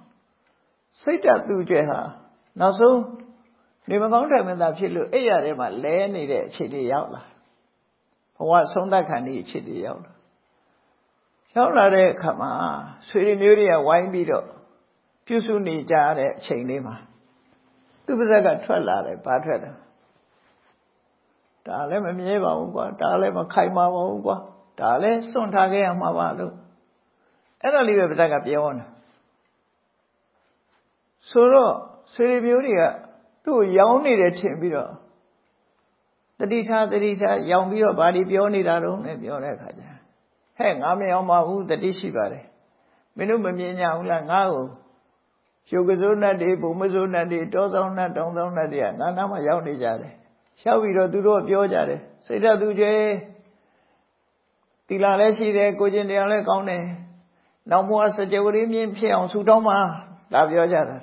S1: စိတ်တသူကျဲဟာနောက်ဆုံးနေမကောင်းတယ်မသာဖြစ်လို့အဲ့ရထဲမှာလဲနေတဲ့အခြေအနေရောက်လာဘဝဆုံးသက်ခံဒီအခြေအနေရောက်လာရောက်လာတဲ့အခါမှာဆွေတွေမျိုးတွေကဝိုင်းပြီးတော့ပြုစုနေကြတဲ့အချိန်လေးမှာသူပါဇက်ကထွက်လာတယ်ဘာထွက်တယ်ဒါလည်းမမြဲပါဘူးကွာဒါလည်းမခိုင်ပါဘူးကွာဒါလည်းစွန့်ထားခဲ့ရမှာပါလို့ အဲ့ဒါလေးပဲပါဇက်ကပြောနေဆိုတော့ဆွေတွေမျိုးတွေကသူ့ရောင်းနေတယ်ထင်ပြီးတော့တတိထားတတိထားရောင်ပြီးတော့ဘာဒီပြောနေတာတော့နဲ့ပြောတဲ့အခါကျဟဲ့ငါမရောပါဘူးတတိရှိပါတယ်မင်းတို့မမြင်ကြဘူးလားငါ့ကိုရုပ်ကစိုးနတ်တွေဘုံမစိုးနတ်တွေတောဆောင်နတ်တောင်ဆောင်နတ်တွေကငါနားမှာရောက်နေကြတယ်ရောက်ပြီးတော့သူတို့ပြောကြတယ်စိတ်ဓာတ်သူကျဲတီလာလည်းရှိတယ်ကိုကျင်တရားလည်းကောင်းတယ် နောက်ဘဝစကြဝဠာမြင့်ဖြစ်အောင်ဆူတောင်းပါဒါပြောကြတာ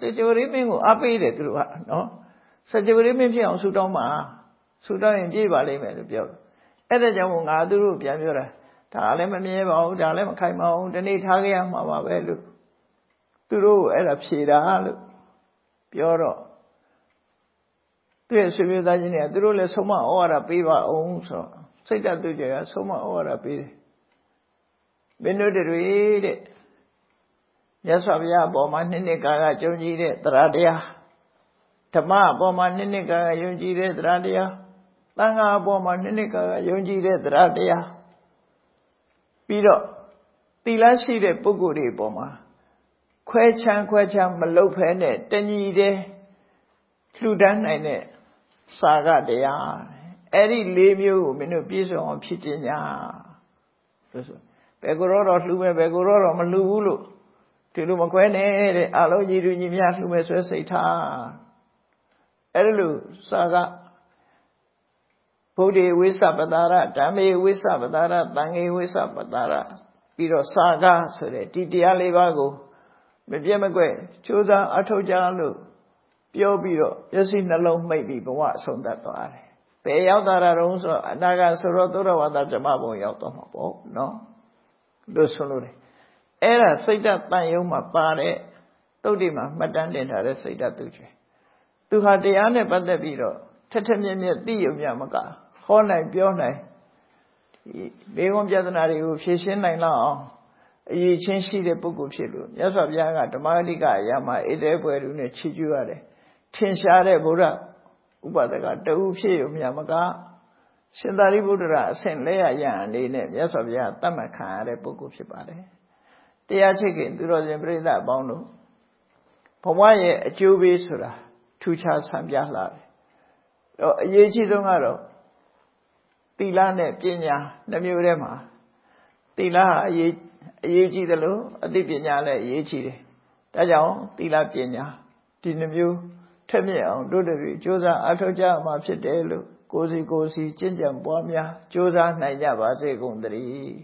S1: စကြဝဠာမြင့်ကိုအပေးတယ်သူတို့ကနော်စကြဝဠာမြင့်ဖြစ်အောင်ဆူတောင်းပါဆူတောင်းရင်ပြည့်ပါလိမ့်မယ်လို့ပြောတယ်အဲ့ဒါကြောင့်မို့ငါသူတို့ပြန်ပြောတာဒါလည်းမမြဲပါဘူးဒါလည်းမခိုင်ပါဘူးဒီနေ့ထားခဲ့ရမှာပါပဲလို့သူတို့အဲ့ဒါဖြေတာလို့ပြောတော့သူ့ရဲ့ဆွေမျိုးသားချင်းတွေကသူတို့လည်းဆုံးမဩဝါဒပေးပါအောင်ဆိုတော့စိတ်တသူကြကဆုံးမဩဝါဒပေးတယ် မင်းတို့တွေတဲ့မြတ်စွာဘုရားအပေါ်မှာနှစ်နှစ်ကာကကြုံကြည်တဲ့တရားတရားဓမ္မအပေါ်မှာနှစ်နှစ်ကာကယုံကြည်တဲ့တရားတရားသံဃာအပေါ်မှာနှစ်နှစ်ကာကယုံကြည်တဲ့တရားတရားပြီးတော့သီလရှိတဲ့ပုဂ္ဂိုလ်တွေအပေါ်မှာခွဲချမ်းခွဲချမ်းမလုပ်ဖဲနဲ့တညီတဲ့လှူဒန်းနိုင်တဲ့စာကတရားအဲ့ဒီ၄မျိုးကိုမင်းတို့ပြည့်စုံအောင်ဖြစ်ခြင်းညာလို့ဆို ဘယ်ကိုတော့လှူမယ်ဘယ်ကိုတော့မလှူဘူးလို့ဒီလိုမခွဲနဲ့တဲ့အလုံးကြီးတူညီများလှူမယ်ဆွဲစိတ်ထားအဲ့လိုစာကဗုဒ္ဓေဝိသပတာရဓမ္မေဝိသပတာရသံဃေဝိသပတာရပြီးတော့စာကဆိုတဲ့ဒီတရားလေးပါးကိုမပြတ်မကွက်ကြိုးစားအထောက်ကြလို့ပြောပြီးတော့မျက်စိနှလုံးမှိတ်ပြီးဘဝအဆုံးသတ်သွားတယ်။ဘယ်ရောက်တာတုံးဆိုအနာဂတ်ဆိုတော့သုရဝါဒဓမ္မဘုံရောက်တော့မှာပေါ့နော်။ လို့ဆိုလို့တယ်။အဲ့ဒါစိတ်ဓာတ်တန်ယုံမှာပါတဲ့တုတ်တိမှာမှတ်တမ်းတင်ထားတဲ့စိတ်ဓာတ်သူကျွေ။သူဟာတရားနဲ့ပတ်သက်ပြီးတော့ထက်ထက်မြက်မြက်သိရုံမြမကဟောနိုင်ပြောနိုင်ဒီဘေကုံပြဿနာတွေကိုဖြေရှင်းနိုင်လောက်အောင်အရေးချင်းရှိတဲ့ပုဂ္ဂိုလ်ဖြစ်လို့မြတ်စွာဘုရားကဓမ္မဂတိကအရာမှာဣတေပွဲလူနဲ့ချီးကျူးရတယ်ထင်ရှားတဲ့ဗုဒ္ဓဥပဒကတူဖြစ်ရုံမြမက ရှင်သာရိပုတ္တရာအဆင့်လက်ရရန်အနေနဲ့မြတ်စွာဘုရားတတ်မှတ်ခံရတဲ့ပုဂ္ဂိုလ်ဖြစ်ပါတယ်တရားချစ်ခင်သူတော်စင်ပြိဿအပေါင်းတို့ဘဝရဲ့အကျိုးပေးဆိုတာထူးခြားဆန်းပြလာတယ်တော့အရေးကြီးဆုံးကတော့သီလနဲ့ပညာနှမျိုးထဲမှာသီလဟာအရေးအရေးကြီးတယ်လို့အသိပညာလည်းအရေးကြီးတယ်ဒါကြောင့်သီလပညာဒီနှမျိုးထက်မြက်အောင်တို့တွေကြိုးစားအထောက်ကြမှာဖြစ်တယ်လို့ ကိုယ်စီကိုယ်စီကျင့်ကြံပွားများကြိုးစားနိုင်ကြပါစေကုန်သတည်း